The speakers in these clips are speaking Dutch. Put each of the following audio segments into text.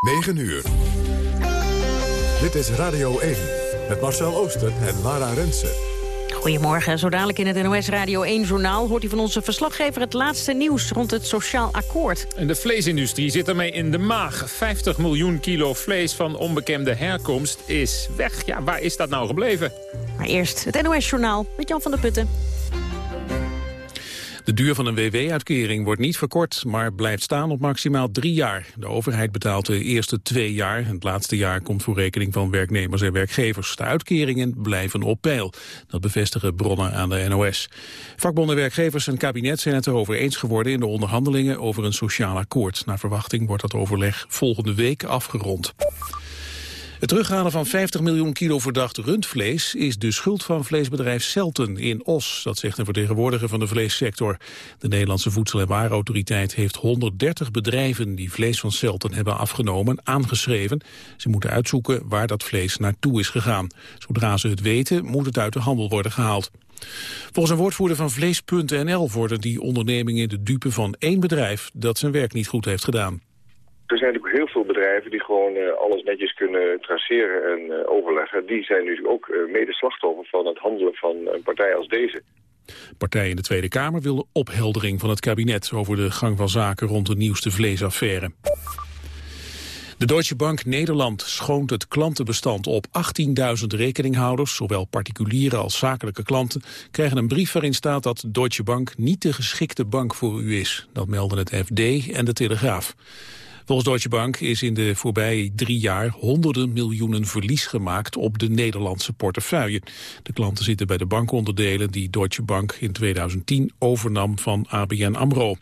9 uur. Dit is Radio 1 met Marcel Ooster en Lara Rensen. Goedemorgen, zo dadelijk in het NOS Radio 1-journaal... hoort u van onze verslaggever het laatste nieuws rond het sociaal akkoord. En de vleesindustrie zit ermee in de maag. 50 miljoen kilo vlees van onbekende herkomst is weg. Ja, waar is dat nou gebleven? Maar eerst het NOS-journaal met Jan van der Putten. De duur van een WW-uitkering wordt niet verkort, maar blijft staan op maximaal drie jaar. De overheid betaalt de eerste twee jaar. Het laatste jaar komt voor rekening van werknemers en werkgevers. De uitkeringen blijven op peil. Dat bevestigen bronnen aan de NOS. Vakbonden, werkgevers en kabinet zijn het erover eens geworden in de onderhandelingen over een sociaal akkoord. Naar verwachting wordt dat overleg volgende week afgerond. Het terughalen van 50 miljoen kilo verdacht rundvlees is de schuld van vleesbedrijf Celten in Os. Dat zegt een vertegenwoordiger van de vleessector. De Nederlandse Voedsel- en Warenautoriteit heeft 130 bedrijven die vlees van Celten hebben afgenomen aangeschreven. Ze moeten uitzoeken waar dat vlees naartoe is gegaan. Zodra ze het weten moet het uit de handel worden gehaald. Volgens een woordvoerder van Vlees.nl worden die ondernemingen de dupe van één bedrijf dat zijn werk niet goed heeft gedaan. Er zijn natuurlijk heel veel bedrijven die gewoon uh, alles netjes kunnen traceren en uh, overleggen. Die zijn nu ook uh, mede slachtoffer van het handelen van een partij als deze. Partij in de Tweede Kamer wil de opheldering van het kabinet over de gang van zaken rond de nieuwste vleesaffaire. De Deutsche Bank Nederland schoont het klantenbestand op. 18.000 rekeninghouders, zowel particuliere als zakelijke klanten, krijgen een brief waarin staat dat Deutsche Bank niet de geschikte bank voor u is. Dat melden het FD en de Telegraaf. Volgens Deutsche Bank is in de voorbije drie jaar honderden miljoenen verlies gemaakt op de Nederlandse portefeuille. De klanten zitten bij de bankonderdelen die Deutsche Bank in 2010 overnam van ABN AMRO.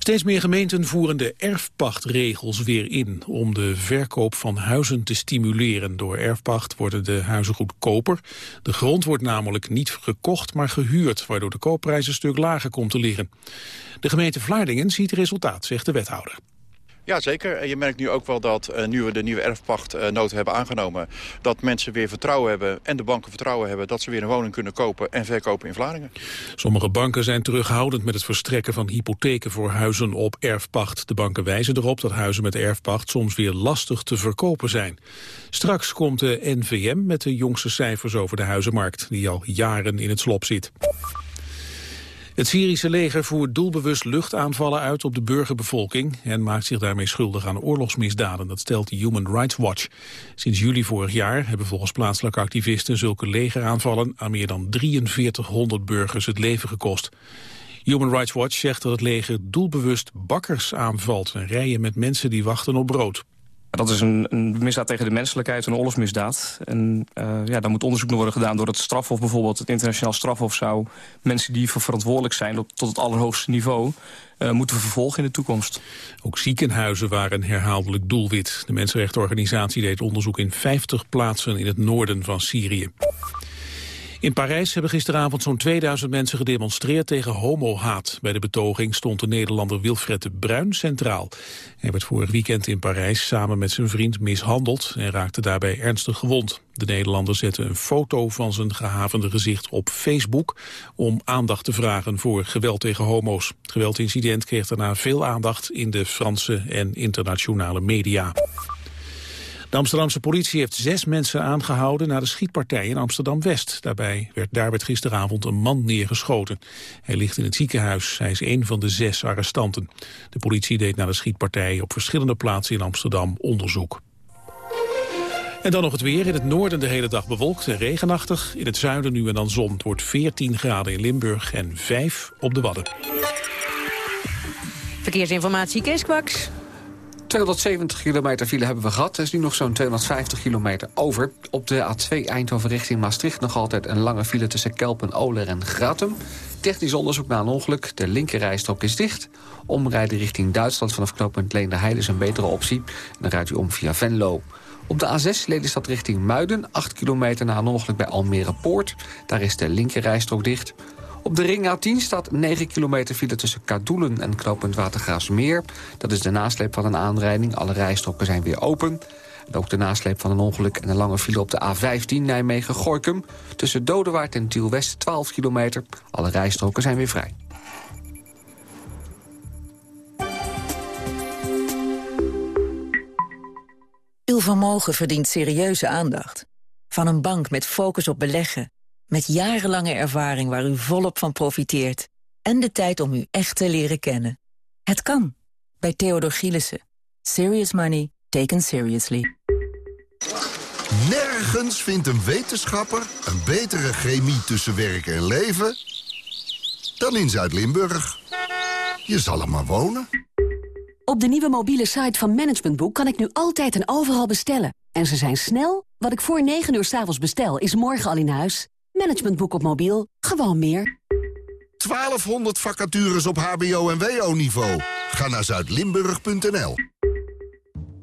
Steeds meer gemeenten voeren de erfpachtregels weer in om de verkoop van huizen te stimuleren. Door erfpacht worden de huizen goedkoper. De grond wordt namelijk niet gekocht, maar gehuurd, waardoor de koopprijs een stuk lager komt te liggen. De gemeente Vlaardingen ziet resultaat, zegt de wethouder. Ja, zeker. Je merkt nu ook wel dat uh, nu we de nieuwe erfpachtnota hebben aangenomen... dat mensen weer vertrouwen hebben en de banken vertrouwen hebben... dat ze weer een woning kunnen kopen en verkopen in Vlaardingen. Sommige banken zijn terughoudend met het verstrekken van hypotheken voor huizen op erfpacht. De banken wijzen erop dat huizen met erfpacht soms weer lastig te verkopen zijn. Straks komt de NVM met de jongste cijfers over de huizenmarkt... die al jaren in het slop zit. Het Syrische leger voert doelbewust luchtaanvallen uit op de burgerbevolking en maakt zich daarmee schuldig aan oorlogsmisdaden, dat stelt Human Rights Watch. Sinds juli vorig jaar hebben volgens plaatselijke activisten zulke legeraanvallen aan meer dan 4300 burgers het leven gekost. Human Rights Watch zegt dat het leger doelbewust bakkers aanvalt en rijen met mensen die wachten op brood. Dat is een, een, misdaad tegen de menselijkheid, een oorlogsmisdaad. En uh, ja, daar moet onderzoek naar worden gedaan door het strafhof bijvoorbeeld. Het internationaal strafhof zou mensen die verantwoordelijk zijn op, tot het allerhoogste niveau... Uh, moeten vervolgen in de toekomst. Ook ziekenhuizen waren herhaaldelijk doelwit. De mensenrechtenorganisatie deed onderzoek in 50 plaatsen in het noorden van Syrië. In Parijs hebben gisteravond zo'n 2000 mensen gedemonstreerd tegen homohaat. Bij de betoging stond de Nederlander Wilfred de Bruin centraal. Hij werd vorig weekend in Parijs samen met zijn vriend mishandeld en raakte daarbij ernstig gewond. De Nederlander zette een foto van zijn gehavende gezicht op Facebook om aandacht te vragen voor geweld tegen homo's. Het geweldincident kreeg daarna veel aandacht in de Franse en internationale media. De Amsterdamse politie heeft zes mensen aangehouden na de schietpartij in Amsterdam-West. Daarbij werd, daar werd gisteravond een man neergeschoten. Hij ligt in het ziekenhuis. Hij is een van de zes arrestanten. De politie deed na de schietpartij op verschillende plaatsen in Amsterdam onderzoek. En dan nog het weer. In het noorden de hele dag bewolkt en regenachtig. In het zuiden nu en dan zon. Het wordt 14 graden in Limburg en 5 op de Wadden. Verkeersinformatie, Kees Kwaks. 270 kilometer file hebben we gehad. Er is nu nog zo'n 250 kilometer over. Op de A2 Eindhoven richting Maastricht nog altijd een lange file tussen Kelpen, Oler en Gratum. Technisch onderzoek na een ongeluk. De linkerrijstrook is dicht. Omrijden richting Duitsland vanaf knooppunt Leenderheide is een betere optie. Dan rijdt u om via Venlo. Op de A6 Lelystad richting Muiden. 8 kilometer na een ongeluk bij Almere Poort. Daar is de linkerrijstrook dicht. Op de ring A10 staat 9 kilometer file tussen Kadoelen en knooppunt Watergraafsmeer. Dat is de nasleep van een aanrijding. Alle rijstroken zijn weer open. En ook de nasleep van een ongeluk en een lange file op de A15 Nijmegen-Gorkum. Tussen Dodewaard en Tiel-West 12 kilometer. Alle rijstroken zijn weer vrij. Uw vermogen verdient serieuze aandacht. Van een bank met focus op beleggen. Met jarenlange ervaring waar u volop van profiteert. En de tijd om u echt te leren kennen. Het kan. Bij Theodor Gielissen. Serious money taken seriously. Nergens vindt een wetenschapper een betere chemie tussen werk en leven... dan in Zuid-Limburg. Je zal er maar wonen. Op de nieuwe mobiele site van Managementboek kan ik nu altijd en overal bestellen. En ze zijn snel. Wat ik voor 9 uur s avonds bestel, is morgen al in huis. Managementboek op mobiel. Gewoon meer. 1200 vacatures op hbo- en wo-niveau. Ga naar zuidlimburg.nl.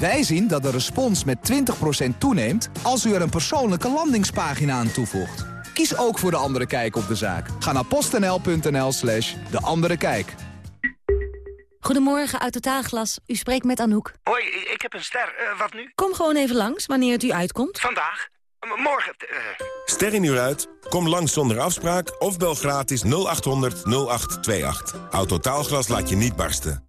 Wij zien dat de respons met 20% toeneemt als u er een persoonlijke landingspagina aan toevoegt. Kies ook voor De Andere Kijk op de zaak. Ga naar postnl.nl slash De Andere Kijk. Goedemorgen, uit Totaalglas. U spreekt met Anouk. Hoi, ik heb een ster. Uh, wat nu? Kom gewoon even langs, wanneer het u uitkomt. Vandaag? M morgen? Uh... Ster in uur uit? Kom langs zonder afspraak of bel gratis 0800 0828. Autotaalglas laat je niet barsten.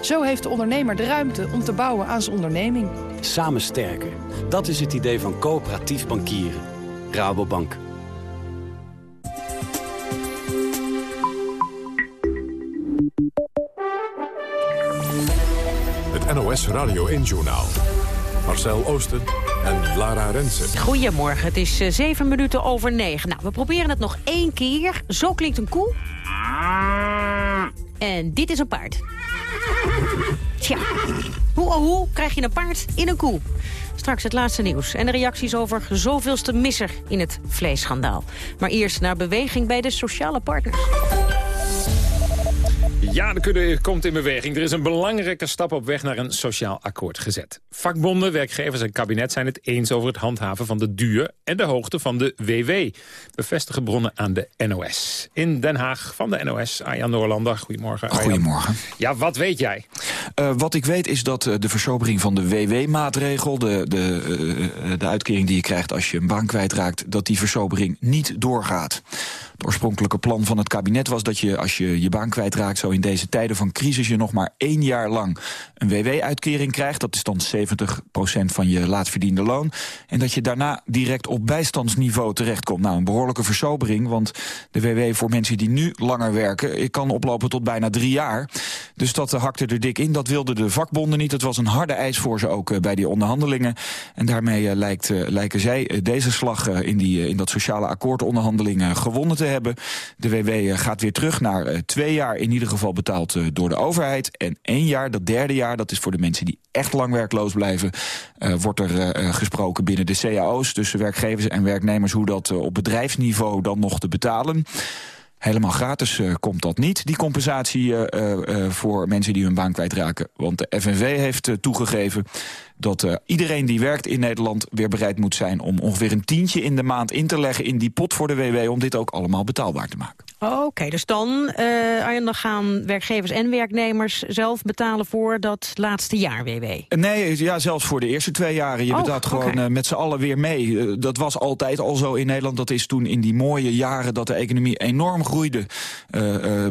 Zo heeft de ondernemer de ruimte om te bouwen aan zijn onderneming. Samen sterker. Dat is het idee van coöperatief bankieren. Rabobank. Het NOS Radio 1-journaal. Marcel Oosten en Lara Rensen. Goedemorgen, het is uh, zeven minuten over negen. Nou, we proberen het nog één keer. Zo klinkt een koe. En dit is een paard. Tja, hoe oh hoe krijg je een paard in een koe? Straks het laatste nieuws en de reacties over zoveelste misser in het vleesschandaal. Maar eerst naar beweging bij de sociale partners. Ja, de kudde komt in beweging. Er is een belangrijke stap op weg naar een sociaal akkoord gezet. Vakbonden, werkgevers en kabinet zijn het eens over het handhaven van de duur en de hoogte van de WW. Bevestigen bronnen aan de NOS. In Den Haag van de NOS, Arjan Noorlander. Goedemorgen. Arjan. Goedemorgen. Ja, wat weet jij? Uh, wat ik weet is dat uh, de versobering van de WW-maatregel... De, de, uh, de uitkering die je krijgt als je een baan kwijtraakt... dat die versobering niet doorgaat. Het oorspronkelijke plan van het kabinet was dat je als je je baan kwijtraakt... zo in deze tijden van crisis je nog maar één jaar lang een WW-uitkering krijgt. Dat is dan 70% van je laatstverdiende loon. En dat je daarna direct op bijstandsniveau terechtkomt. Nou, een behoorlijke versobering, want de WW voor mensen die nu langer werken... kan oplopen tot bijna drie jaar. Dus dat hakte er dik in. Dat wilden de vakbonden niet. Het was een harde eis voor ze ook bij die onderhandelingen. En daarmee lijkt, lijken zij deze slag in, die, in dat sociale akkoordonderhandelingen gewonnen te hebben. De WW gaat weer terug naar twee jaar in ieder geval betaald door de overheid. En één jaar, dat derde jaar, dat is voor de mensen die echt lang werkloos blijven... Uh, wordt er uh, gesproken binnen de cao's tussen werkgevers en werknemers... hoe dat op bedrijfsniveau dan nog te betalen... Helemaal gratis komt dat niet, die compensatie voor mensen die hun baan kwijtraken. Want de FNV heeft toegegeven dat iedereen die werkt in Nederland weer bereid moet zijn... om ongeveer een tientje in de maand in te leggen in die pot voor de WW... om dit ook allemaal betaalbaar te maken. Oké, okay, dus dan, uh, Arjen, dan gaan werkgevers en werknemers zelf betalen voor dat laatste jaar WW? Nee, ja, zelfs voor de eerste twee jaren. Je oh, betaalt gewoon okay. uh, met z'n allen weer mee. Uh, dat was altijd al zo in Nederland. Dat is toen in die mooie jaren dat de economie enorm groeide...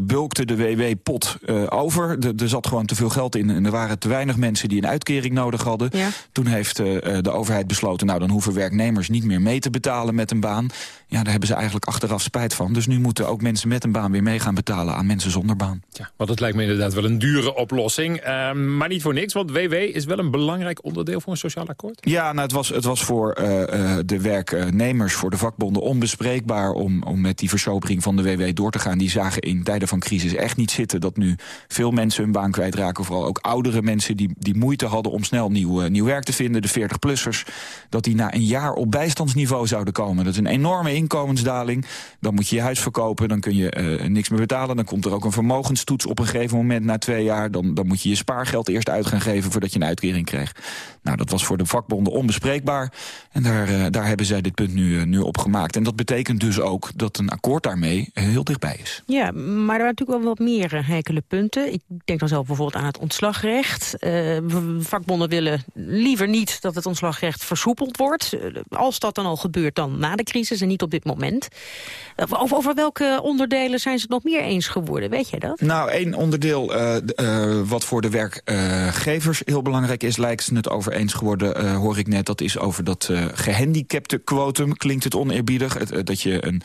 bulkte de WW-pot over. Er zat gewoon te veel geld in en er waren te weinig mensen die een uitkering nodig hadden. Toen heeft uh, de overheid besloten, nou dan hoeven werknemers niet meer mee te betalen met een baan. Ja, daar hebben ze eigenlijk achteraf spijt van. Dus nu moeten ook mensen met een baan weer mee gaan betalen aan mensen zonder baan. Ja, want het lijkt me inderdaad wel een dure oplossing. Uh, maar niet voor niks, want WW is wel een belangrijk onderdeel voor een sociaal akkoord. Ja, nou, het, was, het was voor uh, de werknemers, voor de vakbonden onbespreekbaar om, om met die versobering van de WW door te gaan. Die zagen in tijden van crisis echt niet zitten dat nu veel mensen hun baan kwijtraken. Vooral ook oudere mensen die, die moeite hadden om snel nieuw, uh, nieuw werk te vinden. De 40-plussers, dat die na een jaar op bijstandsniveau zouden komen. Dat is een enorme inkomensdaling. Dan moet je je huis verkopen, dan kun je uh, niks meer betalen. Dan komt er ook een vermogenstoets op een gegeven moment na twee jaar. Dan, dan moet je je spaargeld eerst uit gaan geven voordat je een uitkering krijgt. Nou, dat was voor de vakbonden onbespreekbaar. En daar, uh, daar hebben zij dit punt nu, nu op gemaakt. En dat betekent dus ook dat een akkoord daarmee heel dichtbij is. Ja, maar er waren natuurlijk wel wat meer heikele punten. Ik denk dan zelf bijvoorbeeld aan het ontslagrecht. Vakbonden willen liever niet dat het ontslagrecht versoepeld wordt. Als dat dan al gebeurt, dan na de crisis en niet op dit moment. Over, welke onderdelen zijn ze het nog meer eens geworden? Weet jij dat? Nou, één onderdeel wat voor de werkgevers heel belangrijk is... lijkt ze het over eens geworden, hoor ik net. Dat is over dat gehandicapte quotum. Klinkt het oneerbiedig? dat je een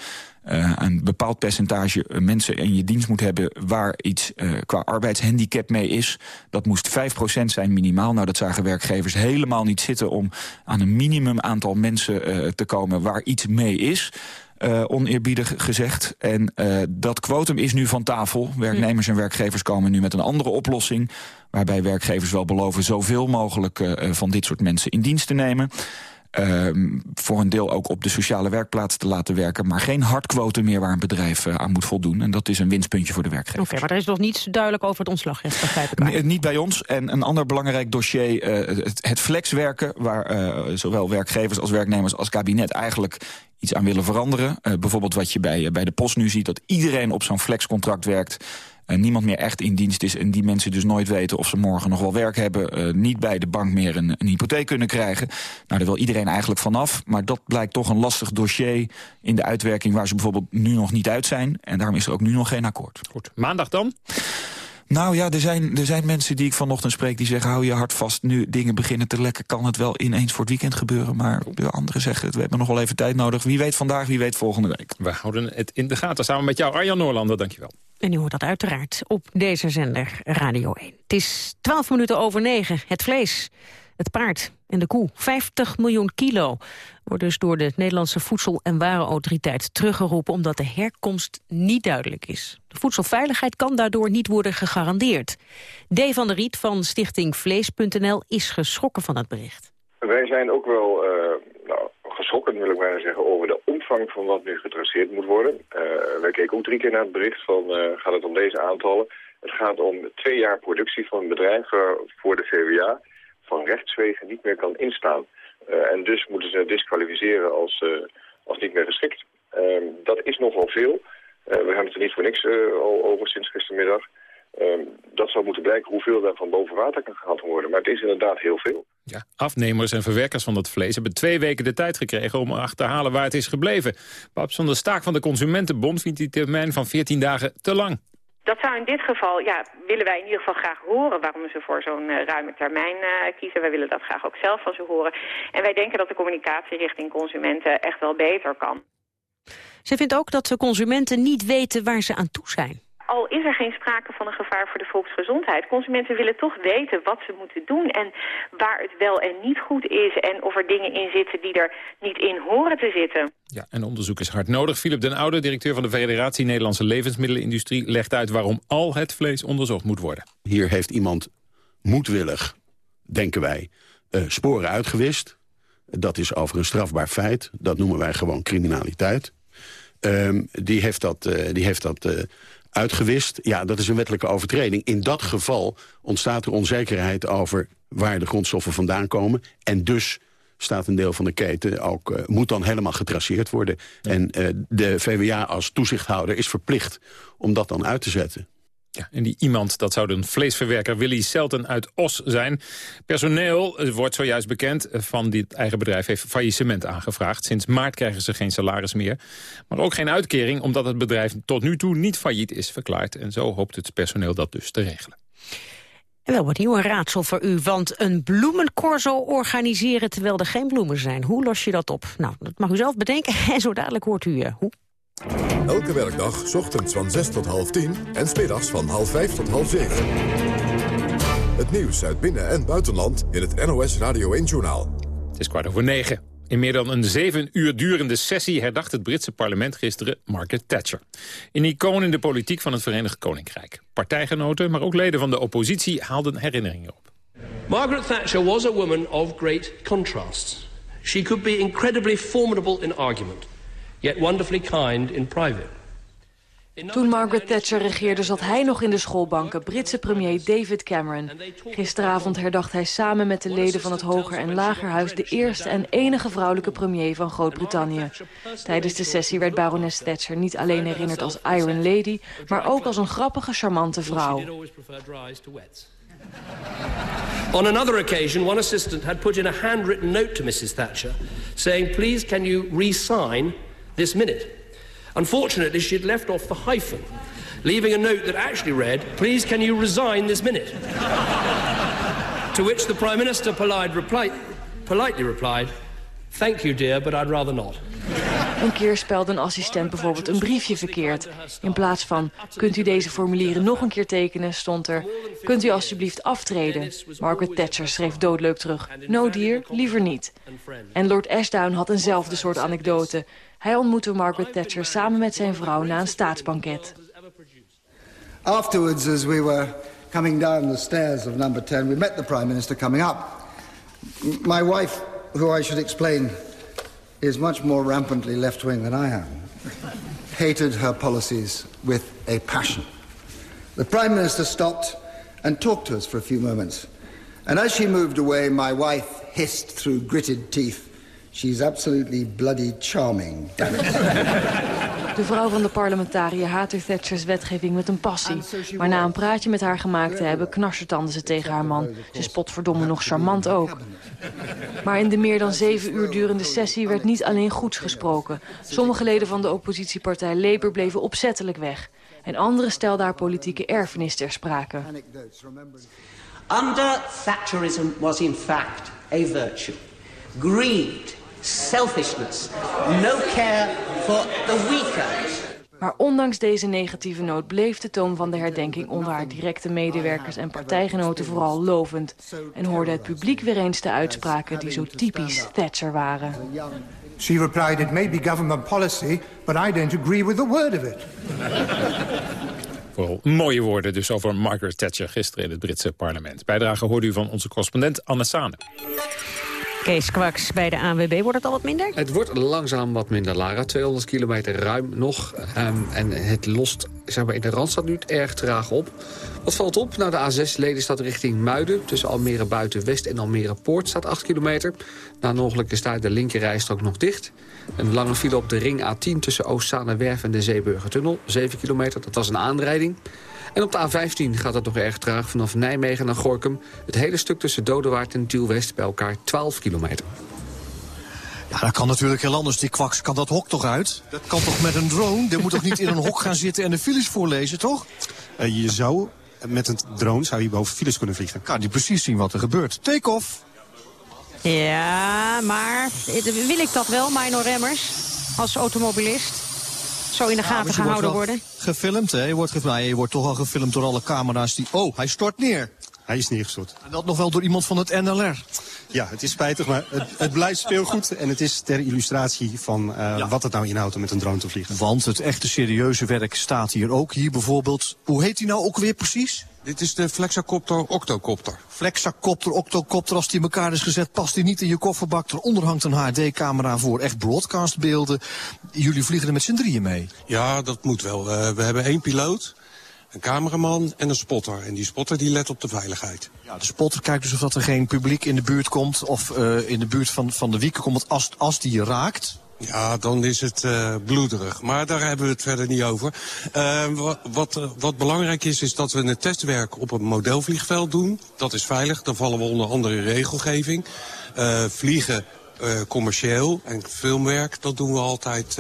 uh, een bepaald percentage mensen in je dienst moet hebben... waar iets uh, qua arbeidshandicap mee is. Dat moest 5% zijn minimaal. Nou, dat zagen werkgevers helemaal niet zitten... om aan een minimum aantal mensen uh, te komen waar iets mee is... Uh, oneerbiedig gezegd. En dat quotum is nu van tafel. Werknemers en werkgevers komen nu met een andere oplossing... waarbij werkgevers wel beloven zoveel mogelijk van dit soort mensen in dienst te nemen... Uh, voor een deel ook op de sociale werkplaats te laten werken... maar geen hardquote meer waar een bedrijf uh, aan moet voldoen. En dat is een winstpuntje voor de werkgever. Oké, okay, maar er is nog niets duidelijk over het ontslagrecht, begrijp ik nee, Niet bij ons. En een ander belangrijk dossier, uh, het, het flexwerken... waar zowel werkgevers als werknemers als kabinet eigenlijk iets aan willen veranderen. bijvoorbeeld wat je bij, bij de post nu ziet... dat iedereen op zo'n flexcontract werkt... Uh, niemand meer echt in dienst is... en die mensen dus nooit weten of ze morgen nog wel werk hebben... Uh, niet bij de bank meer een, een, hypotheek kunnen krijgen. Nou, daar wil iedereen eigenlijk vanaf. Maar dat blijkt toch een lastig dossier in de uitwerking... waar ze bijvoorbeeld nu nog niet uit zijn. En daarom is er ook nu nog geen akkoord. Goed. Maandag dan? Nou ja, er zijn, er zijn mensen die ik vanochtend spreek die zeggen... hou je hart vast, nu dingen beginnen te lekken... kan het wel ineens voor het weekend gebeuren. Maar de anderen zeggen, we hebben nog wel even tijd nodig. Wie weet vandaag, wie weet volgende week. We houden het in de gaten samen met jou, Arjan Noorlander. Dankjewel. En u hoort dat uiteraard op deze zender Radio 1. Het is 12 minuten over 9. Het vlees, het paard en de koe. 50 miljoen kilo wordt dus door de Nederlandse Voedsel- en Warenautoriteit teruggeroepen... omdat de herkomst niet duidelijk is. De voedselveiligheid kan daardoor niet worden gegarandeerd. D. van der Riet van stichting Vlees.nl is geschrokken van het bericht. Wij zijn ook wel... Uh nou, geschrokken, wil ik bijna zeggen, over de omvang van wat nu getraceerd moet worden. Uh, wij keken ook drie keer naar het bericht van, uh, gaat het om deze aantallen. Het gaat om twee jaar productie van een bedrijf voor de VWA van rechtswegen niet meer kan instaan. Uh, en dus moeten ze disqualificeren als, als niet meer geschikt. Ehm, dat is nogal veel. we hebben het er niet voor niks al over sinds gistermiddag. Um, dat zou moeten blijken hoeveel daar van boven water kan gehaald worden. Maar het is inderdaad heel veel. Ja, afnemers en verwerkers van dat vlees hebben twee weken de tijd gekregen... om achterhalen waar het is gebleven. Babs van de Staak van de Consumentenbond vindt die termijn van 14 dagen te lang. Dat zou in dit geval, ja, willen wij in ieder geval graag horen waarom ze voor zo'n uh, ruime termijn uh, kiezen. Wij willen dat graag ook zelf van ze horen. En wij denken dat de communicatie richting consumenten echt wel beter kan. Ze vindt ook dat de consumenten niet weten waar ze aan toe zijn al is er geen sprake van een gevaar voor de volksgezondheid. Consumenten willen toch weten wat ze moeten doen en waar het wel en niet goed is... en of er dingen in zitten die er niet in horen te zitten. Ja, en onderzoek is hard nodig. Philip den Oude, directeur van de Federatie Nederlandse Levensmiddelenindustrie... legt uit waarom al het vlees onderzocht moet worden. Hier heeft iemand moedwillig, denken wij, uh, sporen uitgewist. Dat is over een strafbaar feit. Dat noemen wij gewoon criminaliteit. Um, die heeft dat, uh, die heeft dat uh, uitgewist. Ja, dat is een wettelijke overtreding. In dat geval ontstaat er onzekerheid over waar de grondstoffen vandaan komen. En dus staat een deel van de keten ook, uh, moet dan helemaal getraceerd worden. En uh, de VWA als toezichthouder is verplicht om dat dan uit te zetten. Ja, en die iemand, dat zou de vleesverwerker Willy Selten uit Os zijn. Personeel, het wordt zojuist bekend, van dit eigen bedrijf heeft faillissement aangevraagd. Sinds maart krijgen ze geen salaris meer. Maar ook geen uitkering, omdat het bedrijf tot nu toe niet failliet is verklaard. En zo hoopt het personeel dat dus te regelen. En wel opnieuw een raadsel voor u, want een bloemencorso organiseren terwijl er geen bloemen zijn. Hoe los je dat op? Nou, dat mag u zelf bedenken en zo dadelijk hoort u uh, hoe. Elke werkdag, ochtends van 6 tot half 10 en smiddags van half 5 tot half 7. Het nieuws uit binnen- en buitenland in het NOS Radio 1-journaal. Het is kwart over negen. In meer dan een zeven uur durende sessie herdacht het Britse parlement gisteren Margaret Thatcher. Een icoon in de politiek van het Verenigd Koninkrijk. Partijgenoten, maar ook leden van de oppositie haalden herinneringen op. Margaret Thatcher was a woman of great contrasts. She could be incredibly formidable in argument, yet wonderfully kind in private. Toen Margaret Thatcher regeerde zat hij nog in de schoolbanken, Britse premier David Cameron. Gisteravond herdacht hij samen met de leden van het Hoger en Lagerhuis... de eerste en enige vrouwelijke premier van Groot-Brittannië. Tijdens de sessie werd barones Thatcher niet alleen herinnerd als Iron Lady... maar ook als een grappige, charmante vrouw. On another occasion, one assistant had put in a handwritten note to Mrs. Thatcher... saying, please can you re-sign this minute... Unfortunately, she had left off the hyphen, leaving a note that actually read, please can you resign this minute? to which the Prime Minister polite politely replied, thank you dear, but I'd rather not. Een keer spelde een assistent bijvoorbeeld een briefje verkeerd. In plaats van, kunt u deze formulieren nog een keer tekenen, stond er... kunt u alsjeblieft aftreden. Margaret Thatcher schreef doodleuk terug. No dear, liever niet. En Lord Ashdown had eenzelfde soort anekdote. Hij ontmoette Margaret Thatcher samen met zijn vrouw na een staatsbanket. Afterwards, as we were coming down the stairs of number 10, we met the Prime Minister coming up. My wife, who I should explain is much more rampantly left-wing than I am, hated her policies with a passion. The Prime Minister stopped and talked to us for a few moments. And as she moved away, my wife hissed through gritted teeth, She's absolutely bloody charming. De vrouw van de parlementariër haatte Thatchers wetgeving met een passie. Maar na een praatje met haar gemaakt te hebben... knarsetanden ze tegen haar man. Ze spot verdomme nog charmant ook. Maar in de meer dan zeven uur durende sessie werd niet alleen goeds gesproken. Sommige leden van de oppositiepartij Labour bleven opzettelijk weg. En anderen stelden haar politieke erfenis ter sprake. Under Thatcherism was in fact a virtue. Greed selfishness, no care for the weaker. Maar ondanks deze negatieve noot bleef de toon van de herdenking onder haar directe medewerkers en partijgenoten vooral lovend. En hoorde het publiek weer eens de uitspraken die zo typisch Thatcher waren. She replied, it may be government policy, but I don't agree with the word of it. Vooral mooie woorden dus over Margaret Thatcher gisteren in het Britse parlement. Bijdrage hoorde u van onze correspondent Anne Sane. Kees Kwaks bij de ANWB. Wordt het al wat minder? Het wordt langzaam wat minder, Lara. 200 kilometer ruim nog. Ehm, en het lost zeg maar, in de Randstad nu erg traag op. Wat valt op? Nou, de A6 Ledenstad richting Muiden. Tussen Almere Buiten-West en Almere Poort staat 8 kilometer. Na een ongeluk is daar de linkerrijstrook nog dicht. Een lange file op de ring A10 tussen Oostzaanewerf en de Zeeburgertunnel. 7 kilometer, dat was een aanrijding. En op de A15 gaat het nog erg traag vanaf Nijmegen naar Gorkum. Het hele stuk tussen Dodewaard en Tielwest bij elkaar 12 kilometer. Ja, dat kan natuurlijk heel anders. Die kwaks kan dat hok toch uit? Dat kan toch met een drone? Die moet toch niet in een hok gaan zitten en de files voorlezen, toch? Uh, je zou, met een drone zou je boven files kunnen vliegen. Kan die precies zien wat er gebeurt. Take-off! Ja, maar wil ik dat wel, Mino Remmers, als automobilist? Zo in de gaten gehouden worden? Gefilmd, hè? Je wordt, je wordt toch al gefilmd door alle camera's die... Oh, hij stort neer. Hij is neergestort. En dat nog wel door iemand van het NLR. Ja, het is spijtig, maar het, het blijft speelgoed. En het is ter illustratie van uh, wat het nou inhoudt om met een drone te vliegen. Want het echte serieuze werk staat hier ook. Hier bijvoorbeeld, hoe heet die nou ook weer precies? Dit is de Flexacopter Octocopter. Flexacopter Octocopter, als die in elkaar is gezet, past die niet in je kofferbak. Eronder hangt een HD-camera voor echt broadcastbeelden. Jullie vliegen er met z'n drieën mee. Ja, dat moet wel. Uh, we hebben één piloot een cameraman en een spotter. En die spotter die let op de veiligheid. Ja, de spotter kijkt dus of dat er geen publiek in de buurt komt... of uh, in de buurt van, van de wieken komt. Want als, als die raakt... Ja, dan is het uh, bloederig. Maar daar hebben we het verder niet over. Uh, wat, wat, wat, belangrijk is, is dat we het testwerk op een modelvliegveld doen. Dat is veilig, dan vallen we onder andere regelgeving. vliegen commercieel en filmwerk, dat doen we altijd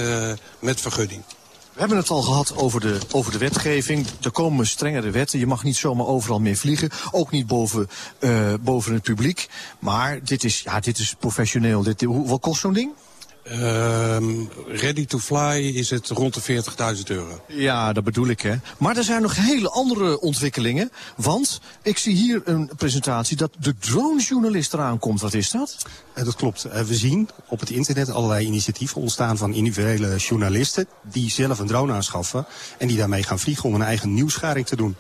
met vergunning. We hebben het al gehad over de, over de wetgeving. Er komen strengere wetten. Je mag niet zomaar overal meer vliegen. Ook niet boven, uh, boven het publiek. Maar dit is, ja, dit is professioneel. Dit, wat kost zo'n ding? Um, ready to fly is het rond de 40.000 euro. Ja, dat bedoel ik, hè. Maar er zijn nog hele andere ontwikkelingen. Want ik zie hier een presentatie dat de dronejournalist eraan komt. Wat is dat? Uh, dat klopt. Uh, we zien op het internet allerlei initiatieven ontstaan van individuele journalisten... die zelf een drone aanschaffen en die daarmee gaan vliegen om een eigen nieuwsgaring te doen.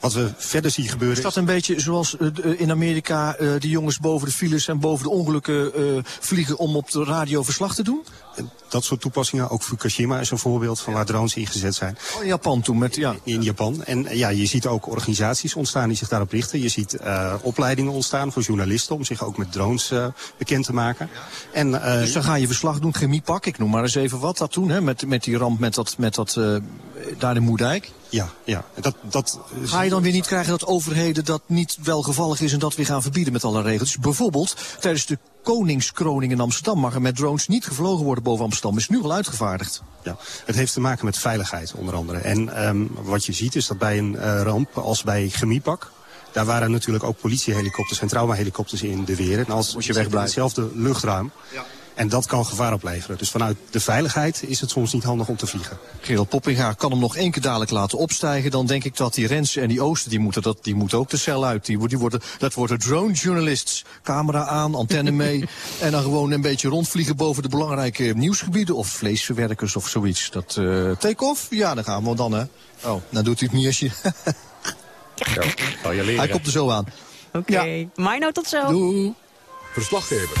Wat we verder zien gebeuren... Is dat een beetje zoals uh, in Amerika uh, die jongens boven de files en boven de ongelukken uh, vliegen om op de radio verslag te doen? Dat soort toepassingen, ook Fukushima is een voorbeeld van waar drones ingezet zijn. Oh, in Japan toen, met, ja. In Japan. En ja, je ziet ook organisaties ontstaan die zich daarop richten. Je ziet opleidingen ontstaan voor journalisten om zich ook met drones bekend te maken. En, dus dan ga je verslag doen, chemiepak, ik noem maar eens even wat dat toen, hè, met, met die ramp met dat, met dat daar in Moerdijk. Ja, ja. Dat, dat, Ga je dan weer niet krijgen dat overheden dat niet welgevallig is en dat weer gaan verbieden met alle regels? Bijvoorbeeld tijdens de koningskroning in Amsterdam mag er met drones niet gevlogen worden boven Amsterdam. Is nu al uitgevaardigd. Ja, het heeft te maken met veiligheid onder andere. En um, wat je ziet is dat bij een uh, ramp als bij Chemiepak... Daar waren natuurlijk ook politiehelikopters en traumahelikopters in de weer. En als je wegblijven. in hetzelfde luchtruim... Ja. En dat kan gevaar opleveren. Dus vanuit de veiligheid is het soms niet handig om te vliegen. Gerald Poppinga kan hem nog één keer dadelijk laten opstijgen. Dan denk ik dat die Rensen en die Oosten, die moeten, dat, die moeten ook de cel uit. Die, die worden, dat worden drone journalists. Camera aan, antenne mee. en dan gewoon een beetje rondvliegen boven de belangrijke nieuwsgebieden. Of vleesverwerkers of zoiets. Dat uh, take-off? Ja, dan gaan we dan hè. Oh, dan doet u het niet als je... Hij komt er zo aan. Oké, okay. ja. Mino, tot zo. Doei. Verslaggevers,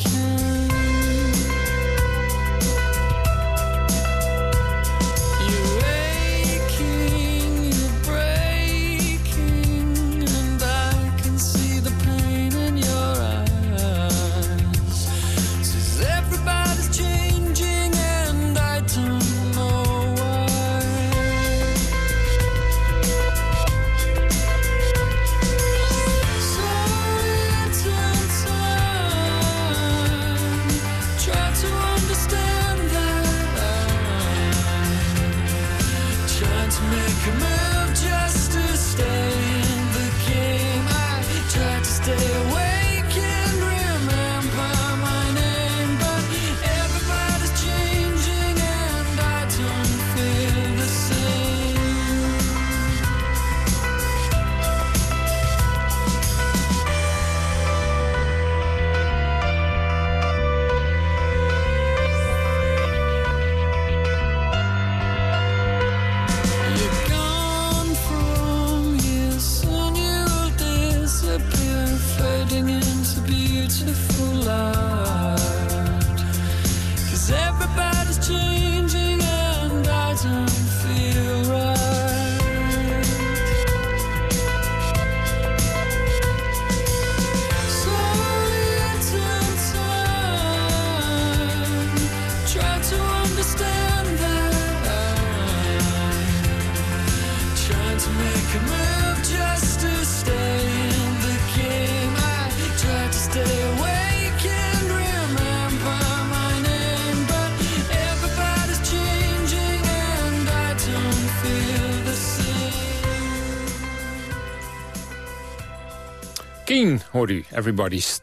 Everybody's.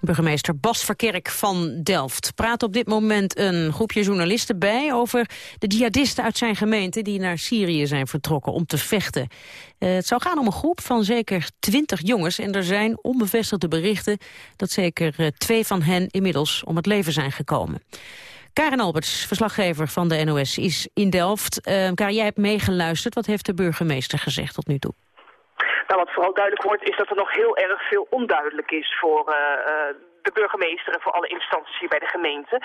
Burgemeester Bas Verkerk van Delft praat op dit moment een groepje journalisten bij over de jihadisten uit zijn gemeente die naar Syrië zijn vertrokken om te vechten. Uh, het zou gaan om een groep van zeker twintig jongens en er zijn onbevestigde berichten dat zeker uh, twee van hen inmiddels om het leven zijn gekomen. Karen Alberts, verslaggever van de NOS, is in Delft. Uh, Karen, jij hebt meegeluisterd. Wat heeft de burgemeester gezegd tot nu toe? Nou, wat vooral duidelijk wordt is dat er nog heel erg veel onduidelijk is voor uh, uh, de burgemeester en voor alle instanties hier bij de gemeente.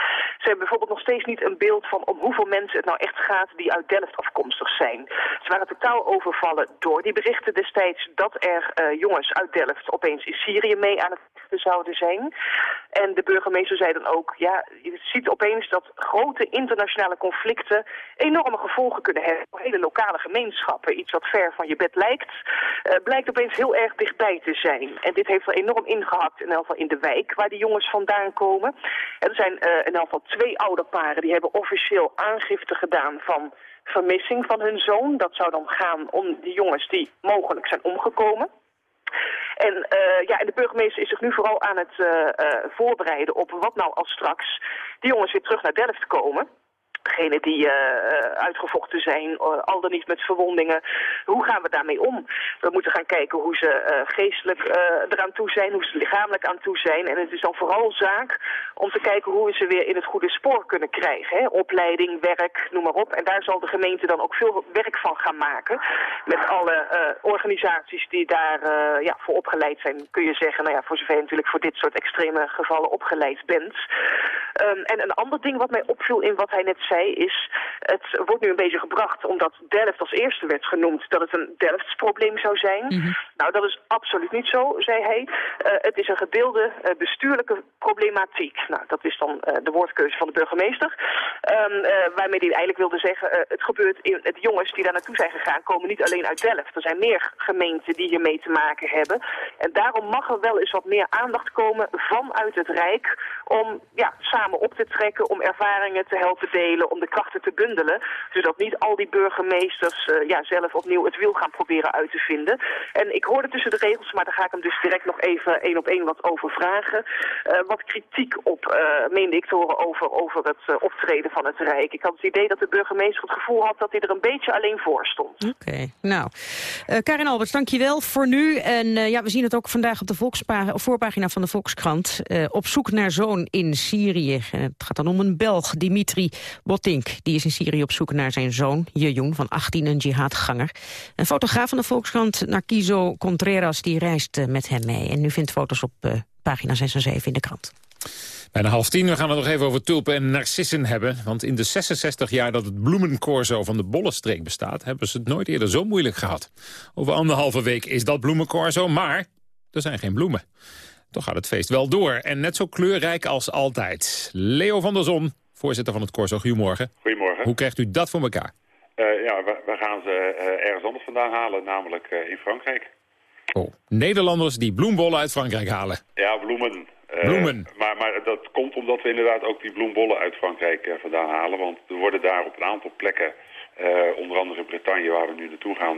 Ze hebben bijvoorbeeld nog steeds niet een beeld van om hoeveel mensen het nou echt gaat die uit Delft afkomstig zijn. Ze waren totaal overvallen door die berichten destijds dat er uh, jongens uit Delft opeens in Syrië mee aan het zouden zijn. En de burgemeester zei dan ook, ja, je ziet opeens dat grote internationale conflicten enorme gevolgen kunnen hebben voor hele lokale gemeenschappen. Iets wat ver van je bed lijkt, uh, blijkt opeens heel erg dichtbij te zijn. En dit heeft er enorm ingehakt, in elk geval in de wijk waar die jongens vandaan komen. En er zijn uh, in elk geval twee ouderparen die hebben officieel aangifte gedaan van vermissing van hun zoon. Dat zou dan gaan om die jongens die mogelijk zijn omgekomen. En, uh, ja, en de burgemeester is zich nu vooral aan het uh, voorbereiden op wat nou als straks die jongens weer terug naar Delft komen degene die uh, uitgevochten zijn, uh, al dan niet met verwondingen. Hoe gaan we daarmee om? We moeten gaan kijken hoe ze geestelijk eraan toe zijn, hoe ze lichamelijk aan toe zijn. En het is dan vooral zaak om te kijken hoe we ze weer in het goede spoor kunnen krijgen. Hè? Opleiding, werk, noem maar op. En daar zal de gemeente dan ook veel werk van gaan maken. Met alle organisaties die daar ja, voor opgeleid zijn, kun je zeggen. Nou ja, voor zover je natuurlijk voor dit soort extreme gevallen opgeleid bent. Um, en een ander ding wat mij opviel in wat hij net zei is... het wordt nu een beetje gebracht omdat Delft als eerste werd genoemd... dat het een Delfts probleem zou zijn. Mm -hmm. Nou, dat is absoluut niet zo, zei hij. Uh, het is een gedeelde uh, bestuurlijke problematiek. Nou, dat is dan uh, de woordkeuze van de burgemeester. Um, waarmee hij eigenlijk wilde zeggen... het gebeurt in de jongens die daar naartoe zijn gegaan... komen niet alleen uit Delft. Er zijn meer gemeenten die hiermee te maken hebben. En daarom mag er wel eens wat meer aandacht komen vanuit het Rijk... om ja, samen op te trekken, om ervaringen te helpen delen, om de krachten te bundelen. Zodat niet al die burgemeesters uh, ja, zelf opnieuw het wiel gaan proberen uit te vinden. En ik hoorde tussen de regels, maar daar ga ik hem dus direct nog even één op één wat over vragen. Uh, wat kritiek op, uh, meende ik te horen, over, over het optreden van het Rijk. Ik had het idee dat de burgemeester het gevoel had dat hij er een beetje alleen voor stond. Oké, nou. Karin Alberts, dankjewel voor nu. En ja, we zien het ook vandaag op de voorpagina van de Volkskrant. op zoek naar zoon in Syrië. het gaat dan om een Belg, Dimitri Bottink. Die is in Syrië op zoek naar zijn zoon, Jejoen, van 18, een jihadganger. Een fotograaf van de Volkskrant, Narciso Contreras, die reist met hem mee. En nu vindt foto's op uh, pagina 6 en 7 in de krant. Bijna half tien, we gaan het nog even over tulpen en narcissen hebben. Want in de 66 jaar dat het bloemencorso van de Bollenstreek bestaat... hebben ze het nooit eerder zo moeilijk gehad. Over anderhalve week is dat bloemencorso, maar er zijn geen bloemen. Toch gaat het feest wel door. En net zo kleurrijk als altijd. Leo van der Zon, voorzitter van het Corso. Goedemorgen. Goedemorgen. Hoe krijgt u dat voor elkaar? Uh, ja, we, we, gaan ze uh, ergens anders vandaan halen, namelijk uh, in Frankrijk. Oh, Nederlanders die bloembollen uit Frankrijk halen. Ja, bloemen. bloemen. Maar, maar dat komt omdat we inderdaad ook die bloembollen uit Frankrijk vandaan halen. Want er worden daar op een aantal plekken, onder andere in Bretagne waar we nu naartoe gaan,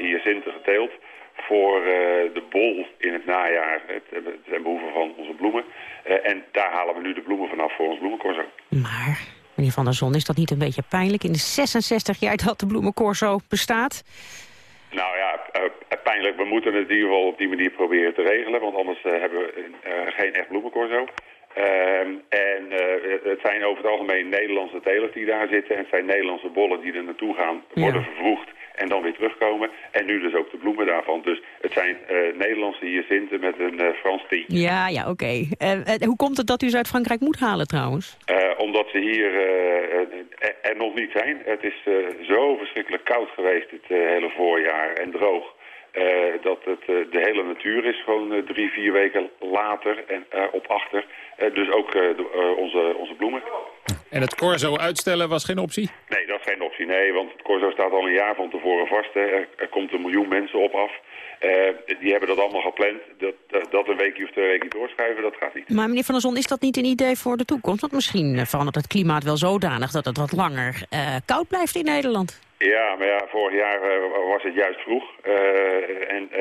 hyacinten geteeld voor uh, de bol in het najaar het, ten behoeve van onze bloemen. Uh, en daar halen we nu de bloemen vanaf voor ons bloemencorso. Maar, meneer Van der Zon, is dat niet een beetje pijnlijk in de 66 jaar dat de bloemencorso bestaat? Nou ja, pijnlijk. We moeten het in ieder geval op die manier proberen te regelen, want anders hebben we geen echt bloemencorso. en het zijn over het algemeen Nederlandse telers die daar zitten en het zijn Nederlandse bollen die er naartoe gaan, worden ja. vervroegd en dan weer terugkomen. En nu dus ook de bloemen daarvan. Dus het zijn uh, Nederlandse hyacinten met een uh, Frans tien. Ja, ja, oké. Okay. Uh, hoe komt het dat u ze uit Frankrijk moet halen trouwens? omdat ze hier er, nog niet zijn. Het is zo verschrikkelijk koud geweest dit hele voorjaar en droog. Dat het de hele natuur is gewoon drie, vier weken later en op achter. dus ook de, onze, onze bloemen. En het corso uitstellen was geen optie? Nee, dat is geen optie. Nee, want het corso staat al een jaar van tevoren vast. Er, er, komt een miljoen mensen op af. die hebben dat allemaal gepland. Dat, dat, dat een weekje of twee weken doorschuiven, dat gaat niet. Maar meneer Van der Zon, is dat niet een idee voor de toekomst? Want misschien verandert het klimaat wel zodanig dat het wat langer koud blijft in Nederland. Ja, maar ja, vorig jaar uh, was het juist vroeg. Uh, en uh,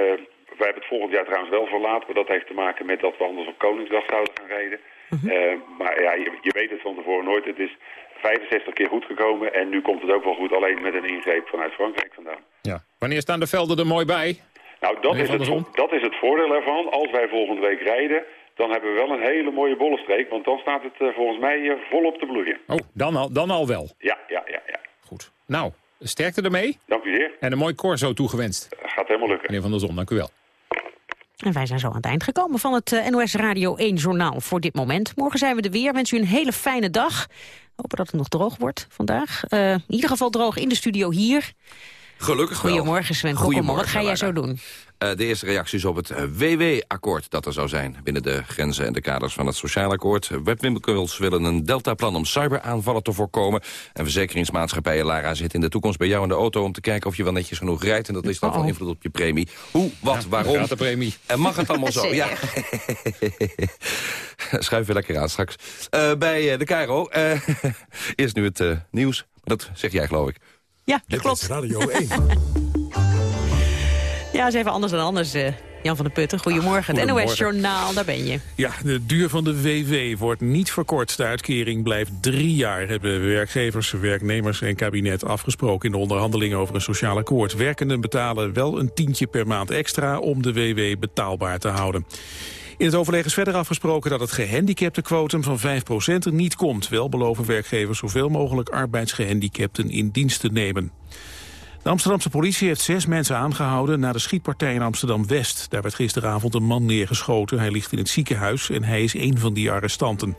wij hebben het volgend jaar trouwens wel verlaten. Maar dat heeft te maken met dat we anders op Koningsdag zouden gaan rijden. Uh -huh. maar ja, je, je, weet het van tevoren nooit. Het is 65 keer goed gekomen. En nu komt het ook wel goed, alleen met een ingreep vanuit Frankrijk vandaan. Ja. Wanneer staan de velden er mooi bij? Nou, dat is, het, dat is het voordeel ervan. Als wij volgende week rijden, dan hebben we wel een hele mooie bollenstreek. Want dan staat het volgens mij volop te bloeien. Oh, dan al, dan al wel? Ja, ja, ja. ja. Goed. Nou, Sterkte ermee. Dank u zeer. En een mooi corso toegewenst. Gaat helemaal lukken. Meneer Van der Zon, dank u wel. En wij zijn zo aan het eind gekomen van het uh, NOS Radio 1 Journaal voor dit moment. Morgen zijn we er weer. Wens u een hele fijne dag. Hopen dat het nog droog wordt vandaag. Uh, in ieder geval droog in de studio hier. Gelukkig wel. Goedemorgen Sven Kokkelman, wat ga jij zo doen? Uh, de eerste reacties op het WW-akkoord dat er zou zijn... binnen de grenzen en de kaders van het sociaal akkoord. Webwinkels willen een deltaplan om cyberaanvallen te voorkomen. En verzekeringsmaatschappijen, Lara, zit in de toekomst bij jou in de auto... om te kijken of je wel netjes genoeg rijdt. En dat is dan Oh. van invloed op je premie. Hoe, wat, waarom? gaat de premie. En mag het allemaal zo? Ja. Schuif weer lekker aan straks. Uh, bij de Cairo. Uh, eerst nu het uh, nieuws. Dat zeg jij, geloof ik. Ja, dat Dit klopt. is Radio 1. Ja, is even anders dan anders. eh, Jan van der Putten, goedemorgen. NOS-journaal, daar ben je. Ja, de duur van de WW wordt niet verkort. De uitkering blijft drie jaar, hebben werkgevers, werknemers en kabinet afgesproken in de onderhandelingen over een sociaal akkoord. Werkenden betalen wel een tientje per maand extra om de WW betaalbaar te houden. In het overleg is verder afgesproken dat het gehandicaptenquotum van 5% er niet komt. Wel beloven werkgevers zoveel mogelijk arbeidsgehandicapten in dienst te nemen. De Amsterdamse politie heeft zes mensen aangehouden na de schietpartij in Amsterdam-West. Daar werd gisteravond een man neergeschoten. Hij ligt in het ziekenhuis en hij is een van die arrestanten.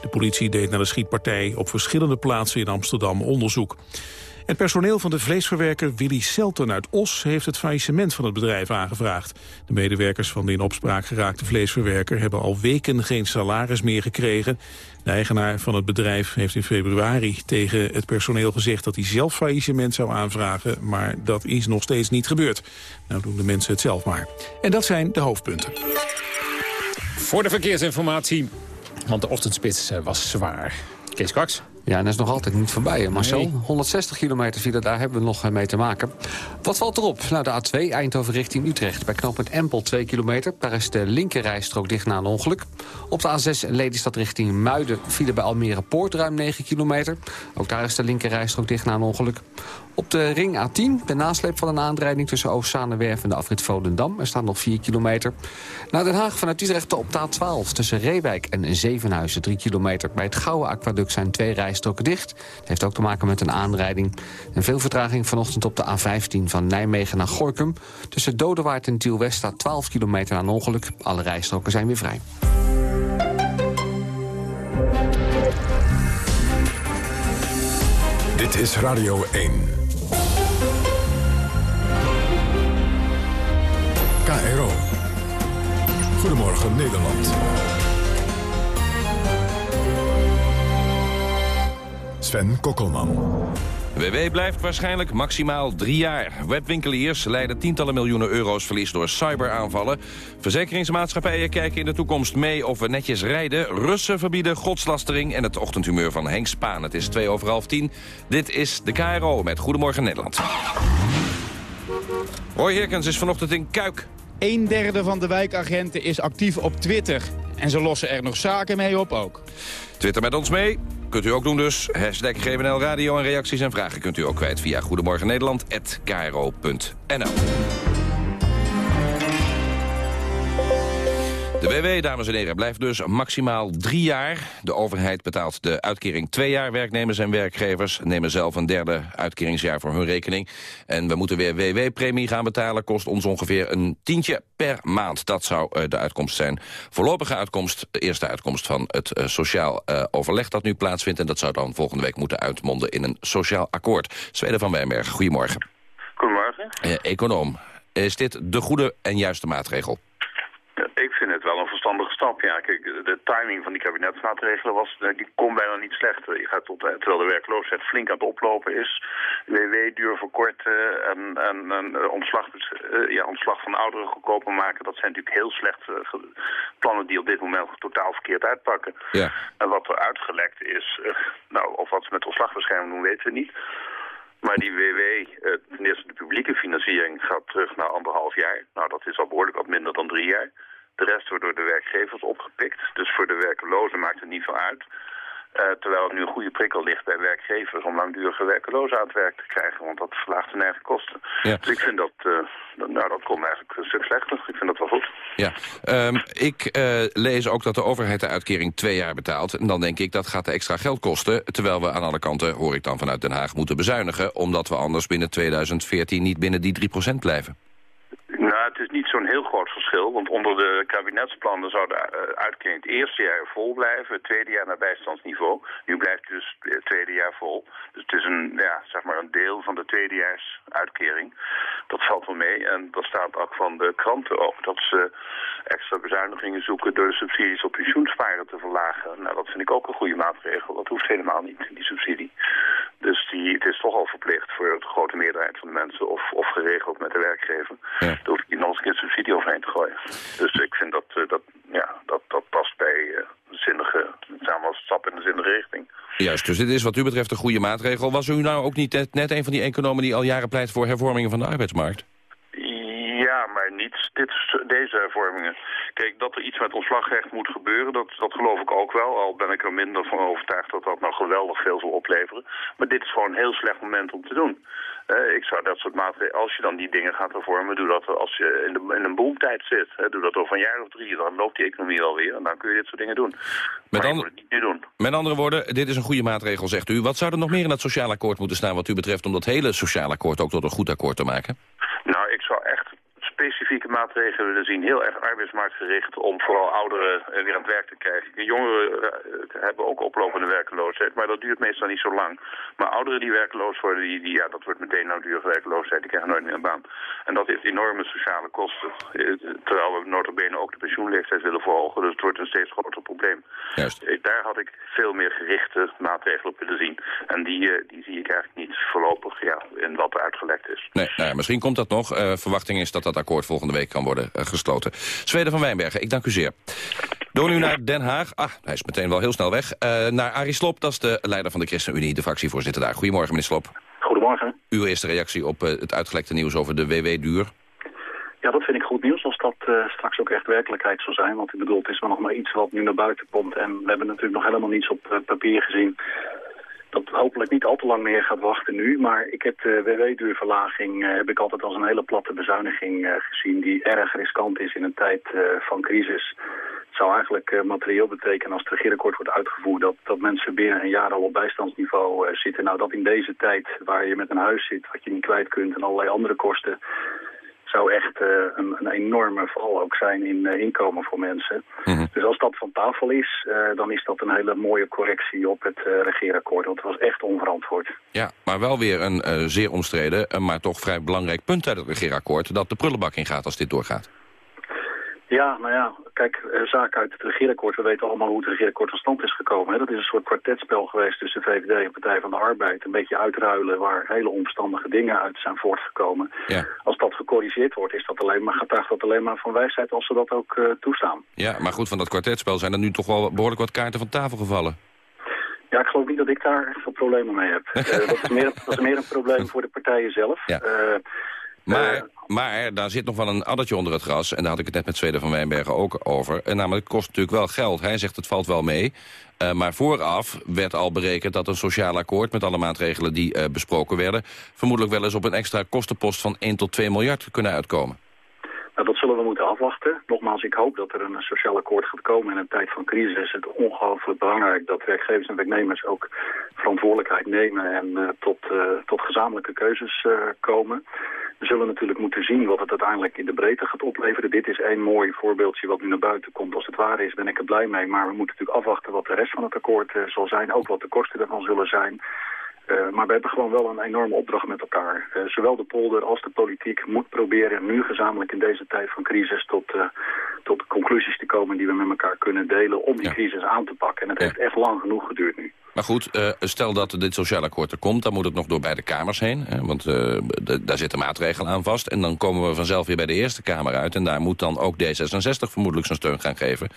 De politie deed na de schietpartij op verschillende plaatsen in Amsterdam onderzoek. Het personeel van de vleesverwerker Willy Selten uit Os heeft het faillissement van het bedrijf aangevraagd. De medewerkers van de in opspraak geraakte vleesverwerker hebben al weken geen salaris meer gekregen. De eigenaar van het bedrijf heeft in februari tegen het personeel gezegd dat hij zelf faillissement zou aanvragen, maar dat is nog steeds niet gebeurd. Nou doen de mensen het zelf maar. En dat zijn de hoofdpunten. Voor de verkeersinformatie, want de ochtendspits eh, was zwaar. Kees Kwaks. Ja, en dat is nog altijd niet voorbij, Marcel. Nee. 160 kilometer file, daar hebben we nog eh, mee te maken. Wat valt erop? Nou, de A2 Eindhoven richting Utrecht. Bij knooppunt Empel 2 kilometer. Daar is de linkerrijstrook dicht na een ongeluk. Op de A6 Lelystad richting Muiden file bij Almere Poort ruim 9 kilometer. Ook daar is de linkerrijstrook dicht na een ongeluk. Op de ring A10, de nasleep van een aanrijding tussen Oostzaanewerf en de afrit Volendam. Er staat nog 4 kilometer. Naar Den Haag vanuit Utrecht op de A12 tussen Reewijk en Zevenhuizen 3 kilometer. Bij het Gouwe Aquaduct zijn twee rijstroken dicht. Dat heeft ook te maken met een aanrijding. En veel vertraging vanochtend op de A15 van Nijmegen naar Gorkum. Tussen Dodewaard en Tiel-West staat 12 kilometer aan ongeluk. Alle rijstroken zijn weer vrij. Dit is Radio 1. Sven Kokkelman. WW blijft waarschijnlijk maximaal drie jaar. Webwinkeliers leiden tientallen miljoenen euro's verlies door cyberaanvallen. Verzekeringsmaatschappijen kijken in de toekomst mee of we netjes rijden. Russen verbieden godslastering en het ochtendhumeur van Henk Spaan. Het is twee over half tien. Dit is de KRO met Goedemorgen Nederland. Roy Herkens is vanochtend in Kuik. Een derde van de wijkagenten is actief op Twitter. En ze lossen er nog zaken mee op ook. Twitter met ons mee. Kunt u ook doen dus. Hashtag GBNL Radio en reacties en vragen kunt u ook kwijt via Goedemorgen De WW, dames en heren, blijft dus maximaal drie jaar. De overheid betaalt de uitkering twee jaar. Werknemers en werkgevers nemen zelf een derde uitkeringsjaar voor hun rekening. En we moeten weer WW-premie gaan betalen. Kost ons ongeveer een tientje per maand. Dat zou uh, de uitkomst zijn. Voorlopige uitkomst, de eerste uitkomst van het uh, sociaal uh, overleg dat nu plaatsvindt. En dat zou dan volgende week moeten uitmonden in een sociaal akkoord. Zweden van Wijnbergen, goedemorgen. Goedemorgen. econoom, is dit de goede en juiste maatregel? Ik vind het wel een Ja, kijk, de timing van die kabinetsmaatregelen was, eh, die kon bijna niet slechter. Je gaat tot, terwijl de werkloosheid flink aan het oplopen is, WW-duur verkorten en, en, en ontslag, ja, ontslag van ouderen goedkoper maken. Dat zijn natuurlijk heel slechte plannen die op dit moment totaal verkeerd uitpakken. Ja. En wat er uitgelekt is, nou, of wat ze met ontslagbescherming doen, weten we niet. Maar die WW, ten eerste de publieke financiering, gaat terug naar anderhalf jaar. Nou, dat is al behoorlijk wat minder dan drie jaar. De rest wordt door de werkgevers opgepikt. Dus voor de werkelozen maakt het niet veel uit. Uh, terwijl er nu een goede prikkel ligt bij werkgevers om langdurige werkelozen aan het werk te krijgen. Want dat verlaagt hun eigen kosten. Ja. Dus ik vind dat, uh, nou dat komt eigenlijk een stuk slechter. Ik vind dat wel goed. Ja, um, ik uh, lees ook dat de overheid de uitkering twee jaar betaalt. En dan denk ik dat gaat de extra geld kosten. Terwijl we aan alle kanten, hoor ik dan vanuit Den Haag, moeten bezuinigen. Omdat we anders binnen 2014 niet binnen die 3% blijven. Nou, het is niet zo'n heel groot verschil Want onder de kabinetsplannen zou de uh, uitkering het eerste jaar vol blijven, het tweede jaar naar bijstandsniveau. Nu blijft het dus het tweede jaar vol. Dus het is een, ja, zeg maar een deel van de tweedejaars uitkering. Dat valt wel mee. En dat staat ook van de kranten ook, dat ze extra bezuinigingen zoeken door de subsidies op pensioensparen te verlagen. Nou, dat vind ik ook een goede maatregel. Dat hoeft helemaal niet, die subsidie. Dus die, het is toch al verplicht voor de grote meerderheid van de mensen of, of geregeld met de werkgever. Ja. Daar hoef je nog eens een keer subsidie overheen te gooien. Dus ik vind dat, uh, dat, ja, dat, dat past bij uh, zinnige, samen stap in de zinnige richting. Juist, dus dit is wat u betreft een goede maatregel. Was u nou ook niet net, net een van die economen die al jaren pleit voor hervormingen van de arbeidsmarkt? Maar dit, deze hervormingen. Kijk, dat er iets met ontslagrecht moet gebeuren, dat, dat geloof ik ook wel. Al ben ik er minder van overtuigd dat dat nou geweldig veel zal opleveren. Maar dit is gewoon een heel slecht moment om te doen. Uh, ik zou dat soort maatregelen, als je dan die dingen gaat hervormen, doe dat als je in, de, in een boomtijd zit. Hè, doe dat over een jaar of drie, dan loopt die economie alweer en dan kun je dit soort dingen doen. Met, andere, niet doen. met andere woorden, dit is een goede maatregel, zegt u. Wat zou er nog meer in dat sociaal akkoord moeten staan wat u betreft om dat hele sociaal akkoord ook tot een goed akkoord te maken? Nou, ik zou echt specifieke maatregelen willen zien. Heel erg arbeidsmarktgericht om vooral ouderen weer aan het werk te krijgen. Jongeren uh, hebben ook oplopende werkeloosheid, maar dat duurt meestal niet zo lang. Maar ouderen die werkeloos worden, die, die, ja, dat wordt meteen langdurige werkeloosheid. Die krijgen nooit meer een baan. En dat heeft enorme sociale kosten. Terwijl we notabene ook de pensioenleeftijd willen verhogen. Dus het wordt een steeds groter probleem. Juist. Daar had ik veel meer gerichte maatregelen op willen zien. En die, die zie ik eigenlijk niet voorlopig ja, in wat er uitgelekt is. Nee, nou, misschien komt dat nog. Uh, verwachting is dat dat akkoord volgende week kan worden uh, gesloten. Zweden van Wijnbergen, ik dank u zeer. Door nu naar Den Haag. Ah, hij is meteen wel heel snel weg. Uh, naar Arie Slop, dat is de leider van de ChristenUnie, de fractievoorzitter daar. Goedemorgen, meneer Slop. Goedemorgen. Uw eerste reactie op uh, het uitgelekte nieuws over de WW-duur? Ja, dat vind ik goed nieuws als dat uh, straks ook echt werkelijkheid zal zijn. Want ik bedoel, het is wel nog maar iets wat nu naar buiten komt. En we hebben natuurlijk nog helemaal niets op papier gezien dat hopelijk niet al te lang meer gaat wachten nu. Maar ik heb de WW-duurverlaging uh, heb ik altijd als een hele platte bezuiniging uh, gezien... die erg riskant is in een tijd uh, van crisis. Het zou eigenlijk materieel betekenen als het regeerakkoord wordt uitgevoerd... Dat, dat mensen binnen een jaar al op bijstandsniveau zitten. Nou, dat in deze tijd waar je met een huis zit... wat je niet kwijt kunt en allerlei andere kosten zou echt uh, een, een, enorme val ook zijn in uh, inkomen voor mensen. Mm -hmm. Dus als dat van tafel is, uh, dan is dat een hele mooie correctie op het regeerakkoord. Want het was echt onverantwoord. Ja, maar wel weer een zeer omstreden, maar toch vrij belangrijk punt uit het regeerakkoord... dat de prullenbak ingaat als dit doorgaat. Ja, nou ja, kijk, uh, zaken uit het regeerakkoord. We weten allemaal hoe het regeerakkoord tot stand is gekomen. Hè? Dat is een soort kwartetspel geweest tussen VVD en Partij van de Arbeid. Een beetje uitruilen waar hele omstandige dingen uit zijn voortgekomen. Ja. Als dat gecorrigeerd wordt, is dat alleen maar, getuigt dat alleen maar van wijsheid als ze dat ook uh, toestaan. Ja, maar goed, van dat kwartetspel zijn er nu toch wel behoorlijk wat kaarten van tafel gevallen. Ja, ik geloof niet dat ik daar echt veel problemen mee heb. uh, dat, is meer, dat is meer een probleem voor de partijen zelf. Ja. Maar, maar daar zit nog wel een addertje onder het gras. En daar had ik het net met Zweden van Wijnbergen ook over. En namelijk, het kost natuurlijk wel geld. Hij zegt het valt wel mee. Uh, maar vooraf werd al berekend dat een sociaal akkoord... met alle maatregelen die uh, besproken werden... vermoedelijk wel eens op een extra kostenpost van 1 tot 2 miljard kunnen uitkomen. Nou, dat zullen we moeten afwachten. Nogmaals, ik hoop dat er een sociaal akkoord gaat komen. In een tijd van crisis is het ongelooflijk belangrijk dat werkgevers en werknemers ook verantwoordelijkheid nemen en uh, tot, uh, tot gezamenlijke keuzes uh, komen. We zullen natuurlijk moeten zien wat het uiteindelijk in de breedte gaat opleveren. Dit is één mooi voorbeeldje wat nu naar buiten komt. Als het waar is, ben ik er blij mee. Maar we moeten natuurlijk afwachten wat de rest van het akkoord zal zijn. Ook wat de kosten ervan zullen zijn. Uh, maar we hebben gewoon wel een enorme opdracht met elkaar. Uh, zowel de polder als de politiek moet proberen nu gezamenlijk in deze tijd van crisis tot, uh, tot conclusies te komen die we met elkaar kunnen delen om die ja. crisis aan te pakken. En het ja. heeft echt lang genoeg geduurd nu. Maar goed, uh, stel dat dit sociaal akkoord er komt, dan moet het nog door beide kamers heen. Hè? Want uh, daar zitten maatregelen aan vast. En dan komen we vanzelf weer bij de Eerste Kamer uit. En daar moet dan ook D66 vermoedelijk zijn steun gaan geven.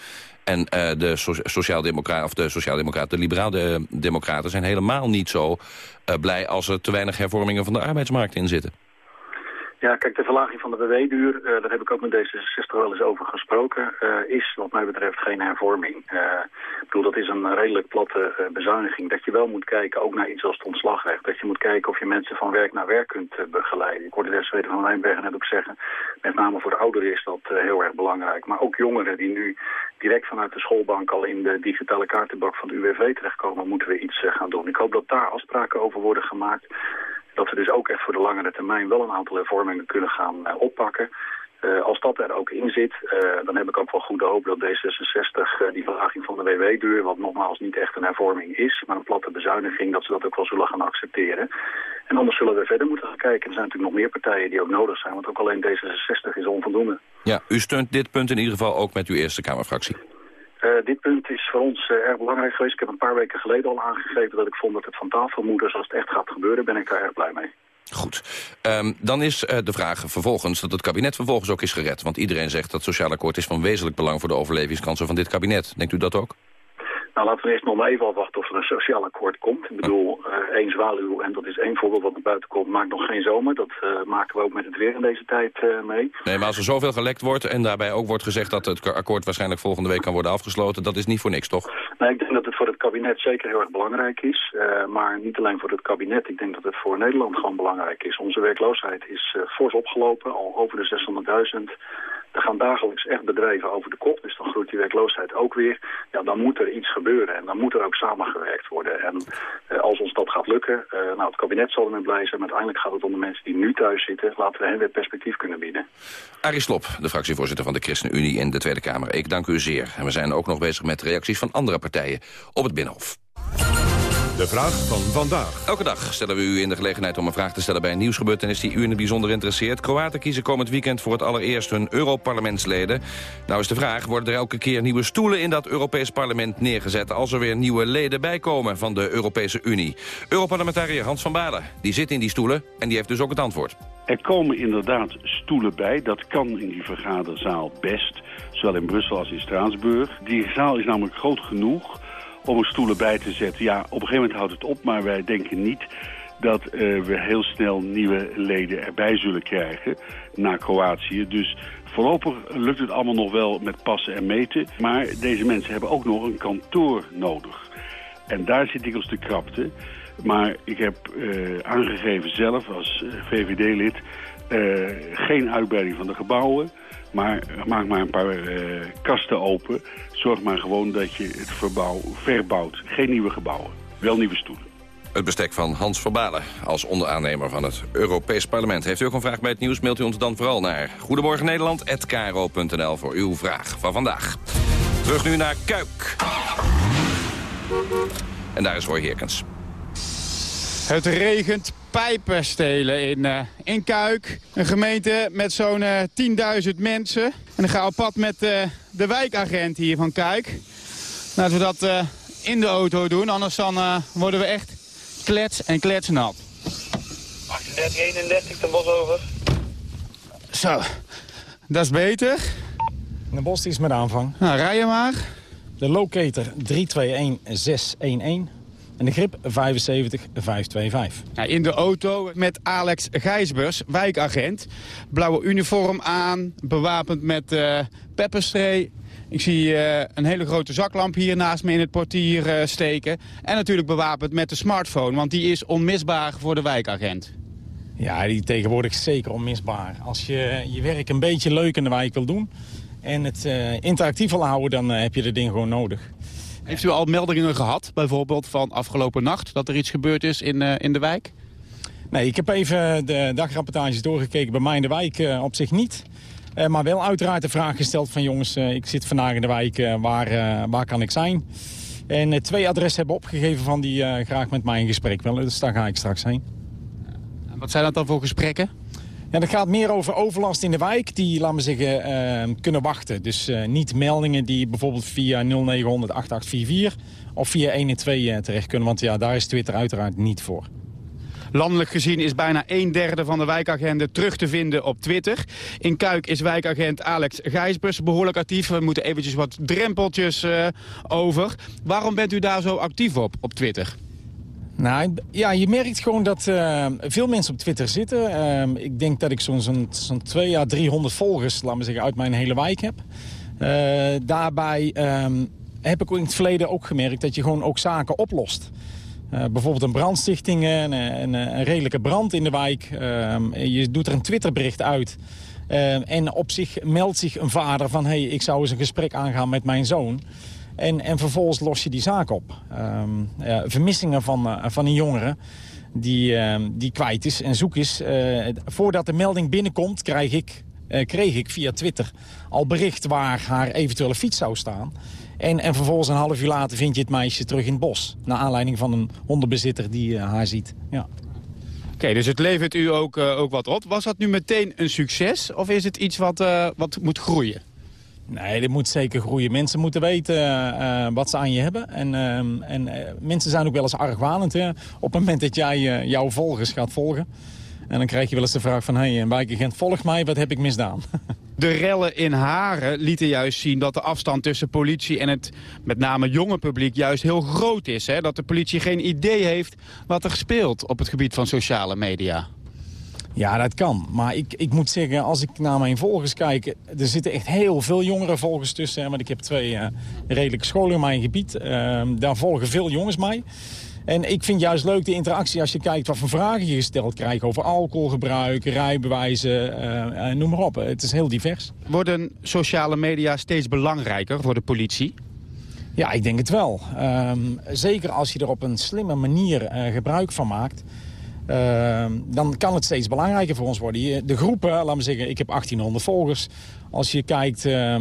En uh, de so sociaaldemocraten, of de sociaaldemocraten, de liberaal-democraten zijn helemaal niet zo blij als er te weinig hervormingen van de arbeidsmarkt in zitten. Ja, kijk, de verlaging van de WW-duur, uh, daar heb ik ook met D66 wel eens over gesproken, uh, is wat mij betreft geen hervorming. Uh, ik bedoel, dat is een redelijk platte bezuiniging. Dat je wel moet kijken, ook naar iets als het ontslagrecht. Dat je moet kijken of je mensen van werk naar werk kunt begeleiden. Ik hoorde de van Wijnbergen net ook zeggen, met name voor de ouderen is dat heel erg belangrijk. Maar ook jongeren die nu direct vanuit de schoolbank al in de digitale kaartenbak van de UWV terechtkomen, moeten we iets gaan doen. Ik hoop dat daar afspraken over worden gemaakt dat we dus ook echt voor de langere termijn wel een aantal hervormingen kunnen gaan uh, oppakken. Uh, als dat er ook in zit, uh, dan heb ik ook wel goede hoop dat D66 uh, die verlaging van de WW-duur, wat nogmaals niet echt een hervorming is, maar een platte bezuiniging, dat ze dat ook wel zullen gaan accepteren. En anders zullen we verder moeten gaan kijken. Er zijn natuurlijk nog meer partijen die ook nodig zijn, want ook alleen D66 is onvoldoende. Ja, u steunt dit punt in ieder geval ook met uw Eerste Kamerfractie. Uh, dit punt is voor ons uh, erg belangrijk geweest. Ik heb een paar weken geleden al aangegeven dat ik vond dat het van tafel moet. Dus als het echt gaat gebeuren, ben ik daar erg blij mee. Goed. Um, dan is uh, de vraag vervolgens dat het kabinet vervolgens ook is gered. Want iedereen zegt dat sociaal akkoord is van wezenlijk belang... voor de overlevingskansen van dit kabinet. Denkt u dat ook? Nou, laten we eerst nog maar even afwachten of er een sociaal akkoord komt. Ik bedoel, uh, één zwaluw, en dat is één voorbeeld wat naar buiten komt, maakt nog geen zomer. Dat uh, maken we ook met het weer in deze tijd uh, mee. Nee, maar als er zoveel gelekt wordt en daarbij ook wordt gezegd dat het akkoord waarschijnlijk volgende week kan worden afgesloten, dat is niet voor niks, toch? Nee, ik denk dat het voor het kabinet zeker heel erg belangrijk is. maar niet alleen voor het kabinet, ik denk dat het voor Nederland gewoon belangrijk is. Onze werkloosheid is fors opgelopen, al over de 600.000. Er gaan dagelijks echt bedrijven over de kop, dus dan groeit die werkloosheid ook weer. Ja, dan moet er iets gebeuren en dan moet er ook samengewerkt worden. En eh, als ons dat gaat lukken, eh, nou het kabinet zal ermee blij zijn, maar uiteindelijk gaat het om de mensen die nu thuis zitten. Laten we hen weer perspectief kunnen bieden. Arie Slop, de fractievoorzitter van de ChristenUnie in de Tweede Kamer. Ik dank u zeer. En we zijn ook nog bezig met reacties van andere partijen op het Binnenhof. De vraag van vandaag. Elke dag stellen we u in de gelegenheid om een vraag te stellen bij een nieuwsgebeurtenis die u in het bijzonder interesseert. Kroaten kiezen komend weekend voor het allereerst hun Europarlementsleden. Nou is de vraag, worden er elke keer nieuwe stoelen in dat Europees parlement neergezet als er weer nieuwe leden bijkomen van de Europese Unie? Europarlementariër Hans van Balen, die zit in die stoelen en die heeft dus ook het antwoord. Er komen inderdaad stoelen bij, dat kan in die vergaderzaal best, zowel in Brussel als in Straatsburg. Die zaal is namelijk groot genoeg om er stoelen bij te zetten. Ja, op een gegeven moment houdt het op, maar wij denken niet dat uh, we heel snel nieuwe leden erbij zullen krijgen naar Kroatië. Dus voorlopig lukt het allemaal nog wel met passen en meten. Maar deze mensen hebben ook nog een kantoor nodig. En daar zit ik als de krapte. Maar ik heb uh, aangegeven zelf als VVD-lid... Uh, geen uitbreiding van de gebouwen... Maar maak maar een paar uh, kasten open. Zorg maar gewoon dat je het verbouw verbouwt. Geen nieuwe gebouwen, wel nieuwe stoelen. Het bestek van Hans Verbalen als onderaannemer van het Europees Parlement. Heeft u ook een vraag bij het nieuws, mailt u ons dan vooral naar Goedemorgen Nederland@kro.nl voor uw vraag van vandaag. Terug nu naar Kuik. En daar is Roy Heerkens. Het regent pijpen stelen in, uh, in Kuik. Een gemeente met zo'n uh, 10.000 mensen. En dan gaan we op pad met uh, de wijkagent hier van Kuik. Laten we dat in de auto doen, anders dan worden we echt klets en kletsnat. 38, 31, de bos over. Zo, dat is beter. De bos is met aanvang. Nou, rij je maar. De locator 321611. En de grip 75525. Ja, in de auto met Alex Gijsbers, wijkagent. Blauwe uniform aan, bewapend met uh, pepperspray. Ik zie uh, een hele grote zaklamp hier naast me in het portier uh, steken. En natuurlijk bewapend met de smartphone, want die is onmisbaar voor de wijkagent. Ja, die tegenwoordig zeker onmisbaar. Als je je werk een beetje leuk in de wijk wil doen... en het interactief wil houden, dan heb je dit ding gewoon nodig. Heeft u al meldingen gehad, bijvoorbeeld van afgelopen nacht... dat er iets gebeurd is in, uh, in de wijk? Nee, ik heb even de dagrapportages doorgekeken. Bij mij in de wijk uh, op zich niet. Uh, maar wel uiteraard de vraag gesteld van... jongens, ik zit vandaag in de wijk, waar, waar kan ik zijn? En twee adressen hebben opgegeven van die graag met mij in gesprek willen. Dus daar ga ik straks heen. Wat zijn dat dan voor gesprekken? Dat gaat meer over overlast in de wijk die, laten we zeggen, uh, kunnen wachten. Dus uh, niet meldingen die bijvoorbeeld via 0900 8844 of via 112 uh, terecht kunnen. Want ja, daar is Twitter uiteraard niet voor. Landelijk gezien is bijna een derde van de wijkagenten terug te vinden op Twitter. In Kuik is wijkagent Alex Gijsbers behoorlijk actief. We moeten eventjes wat drempeltjes over. Waarom bent u daar zo actief op, op Twitter? Nou, ja, je merkt gewoon dat uh, veel mensen op Twitter zitten. Uh, ik denk dat ik zo'n zo'n zo 2 à 300 volgers, laat me zeggen, uit mijn hele wijk heb. Uh, daarbij um, heb ik in het verleden ook gemerkt dat je gewoon ook zaken oplost. bijvoorbeeld een brandstichting, een, een, een, redelijke brand in de wijk. Ehm, je doet er een Twitterbericht uit. en op zich meldt zich een vader van... hey, ik zou eens een gesprek aangaan met mijn zoon. En, en vervolgens los je die zaak op. Um, ja, vermissingen van, uh, van een jongere die, uh, die kwijt is en zoek is. Uh, voordat de melding binnenkomt, krijg ik kreeg ik via Twitter al bericht waar haar eventuele fiets zou staan. En, en vervolgens een half uur later vind je het meisje terug in het bos. Naar aanleiding van een hondenbezitter die haar ziet. Ja. Oké, dus het levert u ook, ook wat op. Was dat nu meteen een succes of is het iets wat, wat moet groeien? Nee, dit moet zeker groeien. Mensen moeten weten uh, wat ze aan je hebben. En, uh, en mensen zijn ook wel eens argwanend. Hè? Op het moment dat jij jouw volgers gaat volgen. En dan krijg je wel eens de vraag van... hé, hey, een wijkagent, volg mij, wat heb ik misdaan? De rellen in Haren lieten juist zien dat de afstand tussen politie en het met name jonge publiek juist heel groot is. Hè? Dat de politie geen idee heeft wat er speelt op het gebied van sociale media. Ja, dat kan. Maar ik, ik moet zeggen, als ik naar mijn volgers kijk... er zitten echt heel veel jongere volgers tussen. Want ik heb twee uh, redelijke scholen in mijn gebied. Uh, daar volgen veel jongens mij. En ik vind juist leuk de interactie als je kijkt wat voor vragen je gesteld krijgt... over alcoholgebruik, rijbewijzen, uh, noem maar op. Het is heel divers. Worden sociale media steeds belangrijker voor de politie? Ja, ik denk het wel. Ehm, zeker als je er op een slimme manier gebruik van maakt... Uh, dan kan het steeds belangrijker voor ons worden. De groepen, laten we zeggen, ik heb 1800 volgers. Als je kijkt, uh, uh,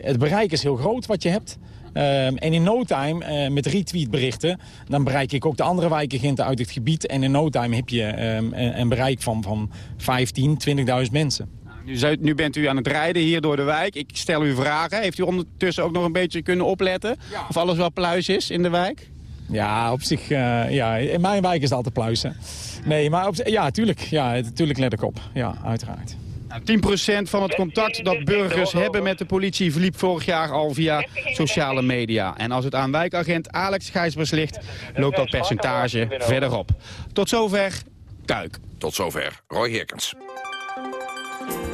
het bereik is heel groot wat je hebt. Ehm, en in no time, eh, met retweetberichten, dan bereik ik ook de andere wijkagenten uit het gebied. En in no time heb je een, een, bereik van, van 15, 20.000 mensen. Nu, nu, bent u aan het rijden hier door de wijk. Ik stel u vragen. Heeft u ondertussen ook nog een beetje kunnen opletten? Of alles wel pluis is in de wijk? Ja, op zich, ja, in mijn wijk is het altijd pluizen. Nee, maar op, ja, tuurlijk, ja, tuurlijk let ik op. Ja, uiteraard. 10% nou, van het contact dat burgers hebben met de politie verliep vorig jaar al via sociale media. En als het aan wijkagent Alex Gijsbers ligt, loopt dat percentage verder op. Tot zover, Kuik. Tot zover, Roy Herkens.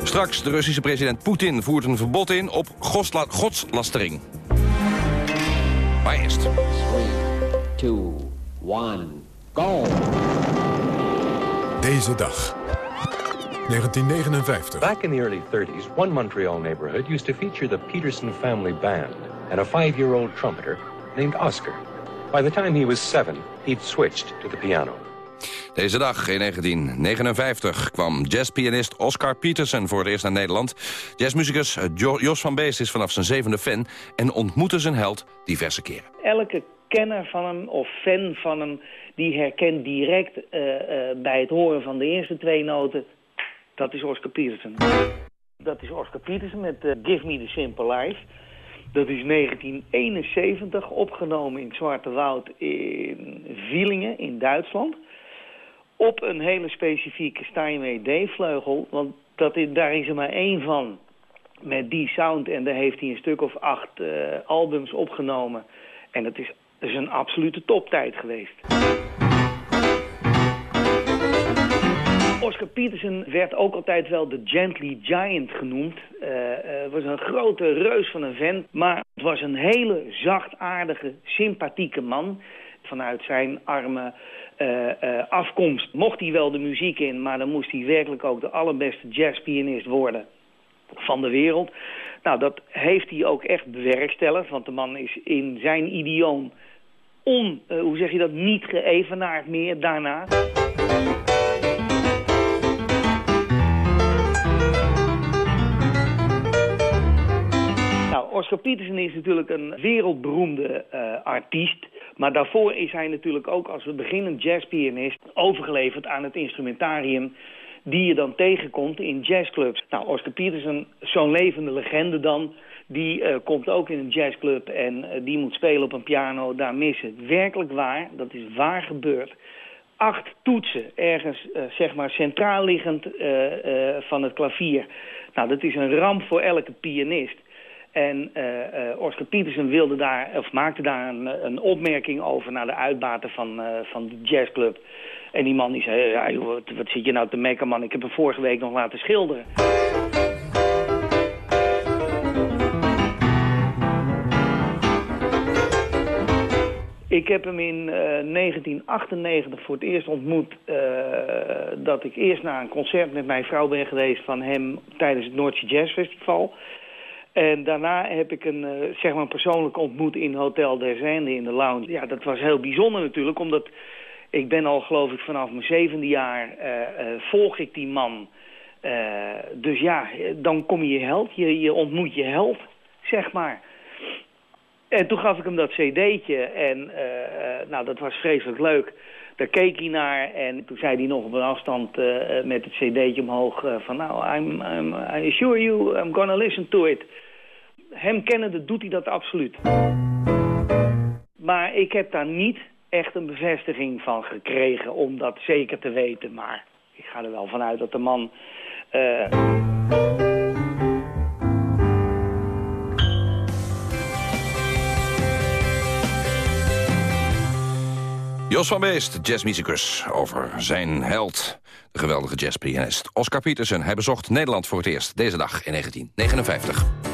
Straks, de Russische president Poetin voert een verbod in op godslastering. Maar eerst. 3, 2, 1, go! Deze dag. 1959. Back in the early 30s, one Montreal neighborhood used to feature the Peterson family band and a five-year-old trumpeter named Oscar. By the time he was seven, he'd switched to the piano. Deze dag in 1959 kwam jazzpianist Oscar Peterson voor het eerst naar Nederland. Jazzmuzikus Jos van Beest is vanaf zijn zevende fan en ontmoette zijn held diverse keren. Elke kenner van hem of fan van hem die herkent direct uh, uh, bij het horen van de eerste twee noten... dat is Oscar Peterson. Dat is Oscar Peterson met uh, Give Me the Simple Life. Dat is 1971 opgenomen in Zwarte Woud in Wielingen in Duitsland. Op een hele specifieke Steinway D-vleugel. Want dat is, daar is er maar één van met die sound. En daar heeft hij een stuk of acht albums opgenomen. En dat is is een absolute toptijd geweest. Oscar Peterson werd ook altijd wel de Gently Giant genoemd. Uh, uh, was een grote reus van een vent, maar het was een hele zachtaardige, sympathieke man. Vanuit zijn arme uh, afkomst mocht hij wel de muziek in, maar dan moest hij werkelijk ook de allerbeste jazzpianist worden van de wereld. Nou, dat heeft hij ook echt bewerkstelligd, want de man is in zijn idioom on, uh, hoe zeg je dat, niet geëvenaard meer daarna. Nou, Oscar Peterson is natuurlijk een wereldberoemde uh, artiest. Maar daarvoor is hij natuurlijk ook als beginnend jazzpianist overgeleverd aan het instrumentarium die je dan tegenkomt in jazzclubs. Nou, Oscar Peterson, zo'n levende legende dan die uh, komt ook in een jazzclub en uh, die moet spelen op een piano, daar missen. Werkelijk waar, dat is waar gebeurd. Acht toetsen, ergens uh, zeg maar centraal liggend van het klavier. Nou, dat is een ramp voor elke pianist. En Oscar Peterson wilde daar, of maakte daar een, een opmerking over naar de uitbater van, van de jazzclub. En die man die zei, ja, wat, wat zit je nou te mekken man, ik heb hem vorige week nog laten schilderen. Ik heb hem in uh, 1998 voor het eerst ontmoet... Uh, dat ik eerst naar een concert met mijn vrouw ben geweest van hem... tijdens het Noordse Jazz Festival. En daarna heb ik een, uh, zeg maar persoonlijk ontmoet in Hotel der Zende in de lounge. Ja, dat was heel bijzonder natuurlijk, omdat ik ben al geloof ik vanaf mijn zevende jaar... volg ik die man dus ja, dan kom je je held, je, je ontmoet je held, zeg maar. En toen gaf ik hem dat cd'tje en nou, dat was vreselijk leuk. Daar keek hij naar en toen zei hij nog op een afstand met het cd'tje omhoog van... nou, I'm, I'm, I assure you, I'm gonna listen to it. Hem kennende doet hij dat absoluut. Maar ik heb daar niet echt een bevestiging van gekregen om dat zeker te weten. Maar ik ga er wel vanuit dat de man... Jos van Beest, jazzmuzikus, over zijn held, de geweldige jazzpianist Oscar Peterson. Hij bezocht Nederland voor het eerst deze dag in 1959.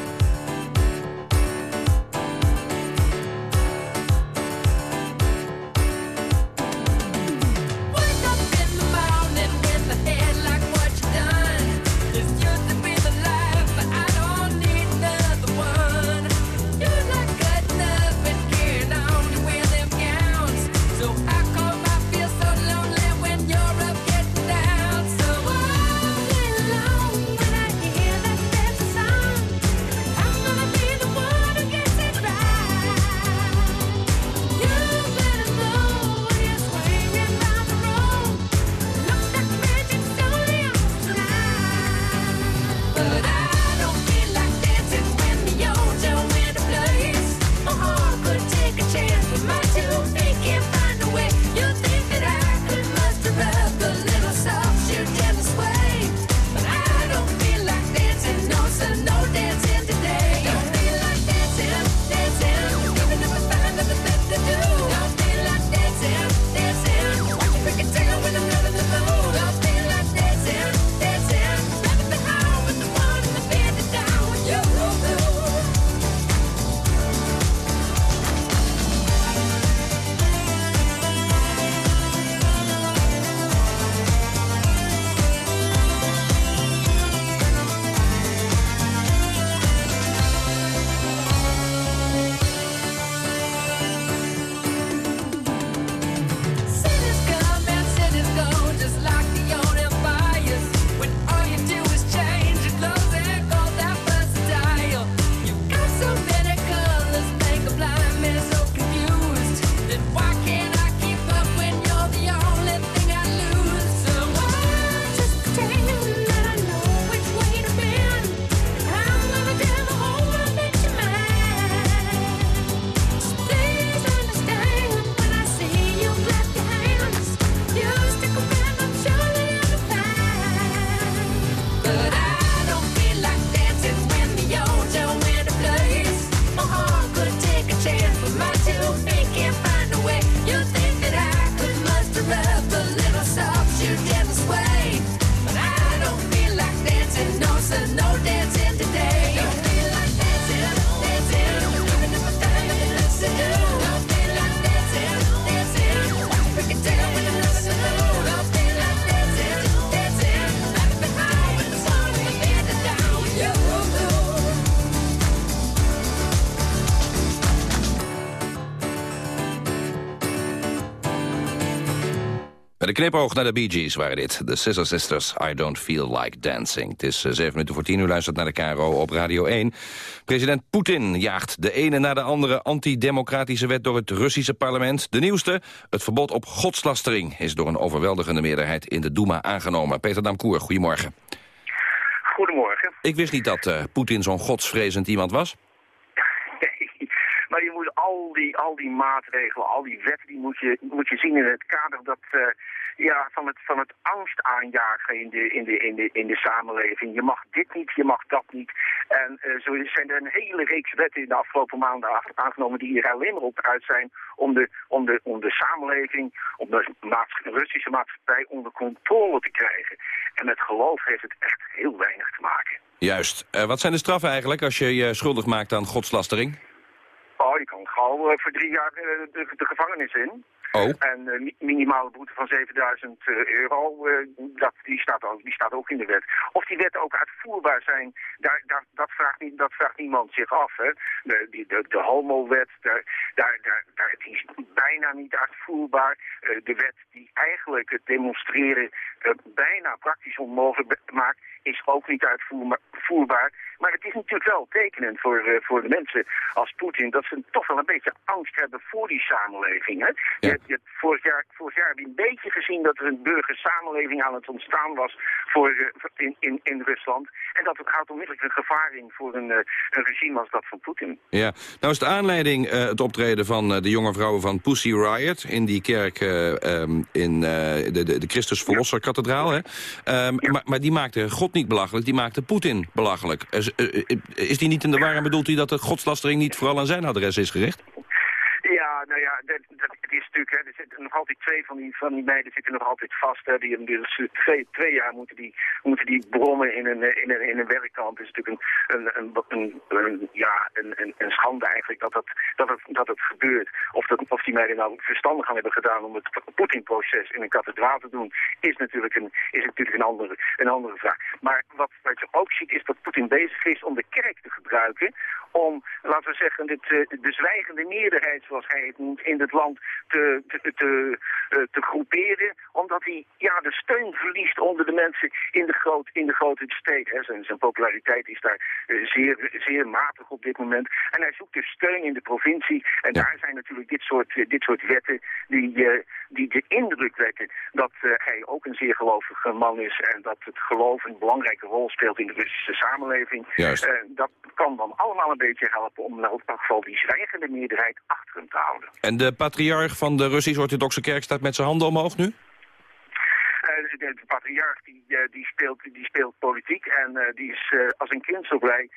Knipoog naar de Bee Gees waren dit. De Scissor Sisters, I Don't Feel Like Dancing. Het is 7 eh, minuten voor 10 uur, luistert naar de KRO op Radio 1. President Poetin jaagt de ene na de andere antidemocratische wet door het Russische parlement. De nieuwste, het verbod op godslastering, is door een overweldigende meerderheid in de Duma aangenomen. Peter Damkoer, goedemorgen. Goedemorgen. Ik wist niet dat uh, Poetin zo'n godsvrezend iemand was. Nee, maar je moet al die, al die maatregelen, al die wetten, die moet je, moet je zien in het kader dat... Uh, ja, van het, van het angst aanjagen in de, in, de, in, de, in de samenleving. Je mag dit niet, je mag dat niet. En uh, zo zijn er een hele reeks wetten in de afgelopen maanden aangenomen die hier alleen maar op uit zijn om de, om de, om de samenleving, om de Russische maatschappij onder controle te krijgen. En met geloof heeft het echt heel weinig te maken. Juist. Uh, wat zijn de straffen eigenlijk als je je schuldig maakt aan godslastering? Oh, je kan gauw uh, voor drie jaar de, de, gevangenis in. Oh. En uh, minimale boete van 7000 euro, dat, die, staat ook, die staat ook in de wet. Of die wetten ook uitvoerbaar zijn, daar, daar, dat, vraagt niet, dat vraagt niemand zich af. Hè. De, die, de, daar, daar, die is bijna niet uitvoerbaar. de wet die eigenlijk het demonstreren bijna praktisch onmogelijk maakt, is ook niet uitvoerbaar. Maar het is natuurlijk wel tekenend voor, uh, voor de mensen als Poetin... dat ze toch wel een beetje angst hebben voor die samenleving. Hè? Je, je, vorig, jaar, vorig jaar heb je een beetje gezien dat er een burgersamenleving aan het ontstaan was voor, uh, in, in, in Rusland. En dat het houdt onmiddellijk een gevaar in voor een, uh, een regime als dat van Poetin. Ja, nou is de aanleiding het optreden van de jonge vrouwen van Pussy Riot... in die kerk um, in de, de, de Christus Verlosser kathedraal. Hè? Um, ja. maar, maar die maakte God belachelijk, die maakte Poetin belachelijk. Is die niet in de war en bedoelt hij dat de godslastering niet vooral aan zijn adres is gericht? Ja, nou ja, dat, dat, is natuurlijk, er zitten nog altijd twee van die, van die meiden zitten nog altijd vast. Hè, die, dus twee, twee jaar moeten die, moeten die brommen in een, in een, in een werkkamp. Het is natuurlijk een, een, een, ja, een, een, schande eigenlijk dat, dat, dat, het, dat het gebeurt. Of, dat, of die meiden nou verstandig gaan hebben gedaan om het Poetin-proces in een kathedraal te doen, is natuurlijk een, is natuurlijk een, andere, een andere vraag. Maar wat, wat je ook ziet is dat Poetin bezig is om de kerk te gebruiken om, laten we zeggen, dit, de zwijgende meerderheid, zoals hij het noemt, in het land te, te, te, te groeperen. Omdat hij ja, de steun verliest onder de mensen in de, groot, in de grote steden. Zijn, zijn populariteit is daar zeer, zeer matig op dit moment. En hij zoekt dus steun in de provincie. En daar zijn natuurlijk dit soort, dit soort wetten die, die de indruk wekken dat hij ook een zeer gelovige man is. En dat het geloof een belangrijke rol speelt in de Russische samenleving. dat kan dan allemaal een beetje helpen om in elk geval die zwijgende meerderheid achter hem te houden. En de patriarch van de Russisch-Orthodoxe Kerk staat met zijn handen omhoog nu? De, patriarch die, die, speelt, die speelt politiek en uh, die is uh, als een kind zo blij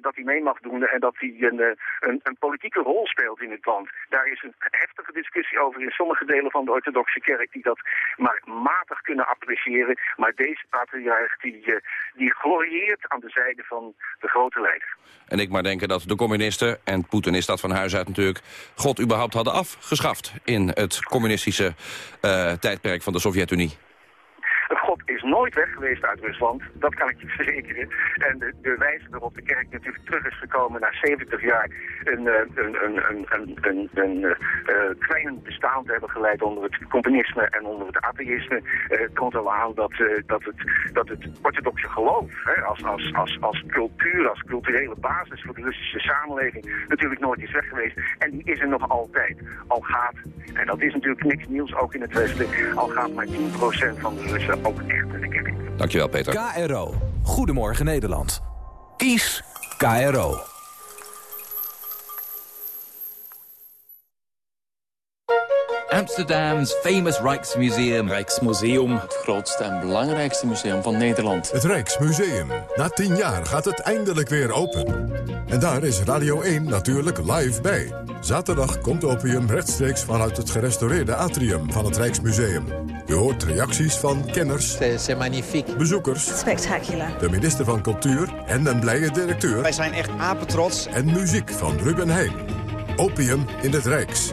dat hij mee mag doen en dat hij een, een, een, politieke rol speelt in het land. Daar is een heftige discussie over in sommige delen van de orthodoxe kerk die dat maar matig kunnen appreciëren. Maar deze patriarch die, die glorieert aan de zijde van de grote leider. En ik maar denken dat de communisten, en Poetin is dat van huis uit natuurlijk... God überhaupt hadden afgeschaft in het communistische tijdperk van de Sovjet-Unie. Is nooit weg geweest uit Rusland, dat kan ik je verzekeren. En de, de wijze waarop de kerk natuurlijk terug is gekomen na 70 jaar een, een, een, een, een, uh, klein bestaan te hebben geleid onder het communisme en onder het atheïsme, uh, toont al aan dat, uh, dat, het, dat het orthodoxe geloof hè, als, als, als, als cultuur, als culturele basis voor de Russische samenleving natuurlijk nooit is weg geweest. En die is er nog altijd. Al gaat, en dat is natuurlijk niks nieuws ook in het Westen, al gaat maar 10% van de Russen ook echt Dankjewel, Peter. KRO. Goedemorgen Nederland. Kies KRO. Amsterdam's famous Rijksmuseum. Rijksmuseum, het grootste en belangrijkste museum van Nederland. Het Rijksmuseum. Na tien jaar gaat het eindelijk weer open. En daar is Radio 1 natuurlijk live bij. Zaterdag komt Opium rechtstreeks vanuit het gerestaureerde atrium van het Rijksmuseum. U hoort reacties van kenners, C'est magnifique. bezoekers, Spectacular. de minister van Cultuur en een blije directeur... Wij zijn echt apetrots. en muziek van Ruben Heijn. Opium in het Rijks.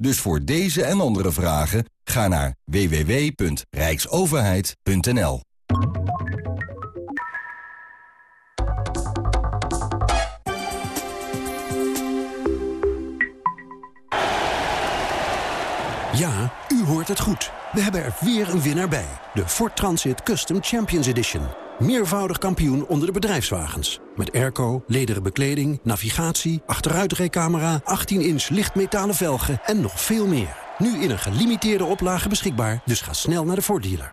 Dus voor deze en andere vragen ga naar www.rijksoverheid.nl. Ja, u hoort het goed. We hebben er weer een winnaar bij. De Ford Transit Custom Champions Edition. Meervoudig kampioen onder de bedrijfswagens. Met airco, lederen bekleding, navigatie, achteruitrijcamera... 18-inch lichtmetalen velgen en nog veel meer. Nu in een gelimiteerde oplage beschikbaar, dus ga snel naar de Ford dealer.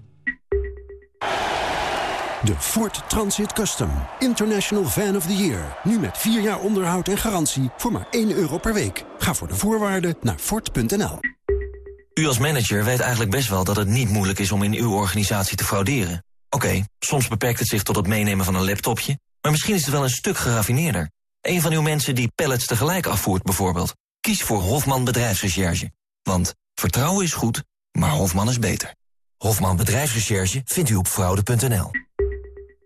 De Ford Transit Custom. International Van of the Year. Nu met 4 jaar onderhoud en garantie voor maar 1 euro per week. Ga voor de voorwaarden naar Ford.nl. U als manager weet eigenlijk best wel dat het niet moeilijk is om in uw organisatie te frauderen. Oké, soms beperkt het zich tot het meenemen van een laptopje, maar misschien is het wel een stuk geraffineerder. Een van uw mensen die pallets tegelijk afvoert bijvoorbeeld. Kies voor Hofman Bedrijfsrecherche. Want vertrouwen is goed, maar Hofman is beter. Hofman Bedrijfsrecherche vindt u op fraude.nl.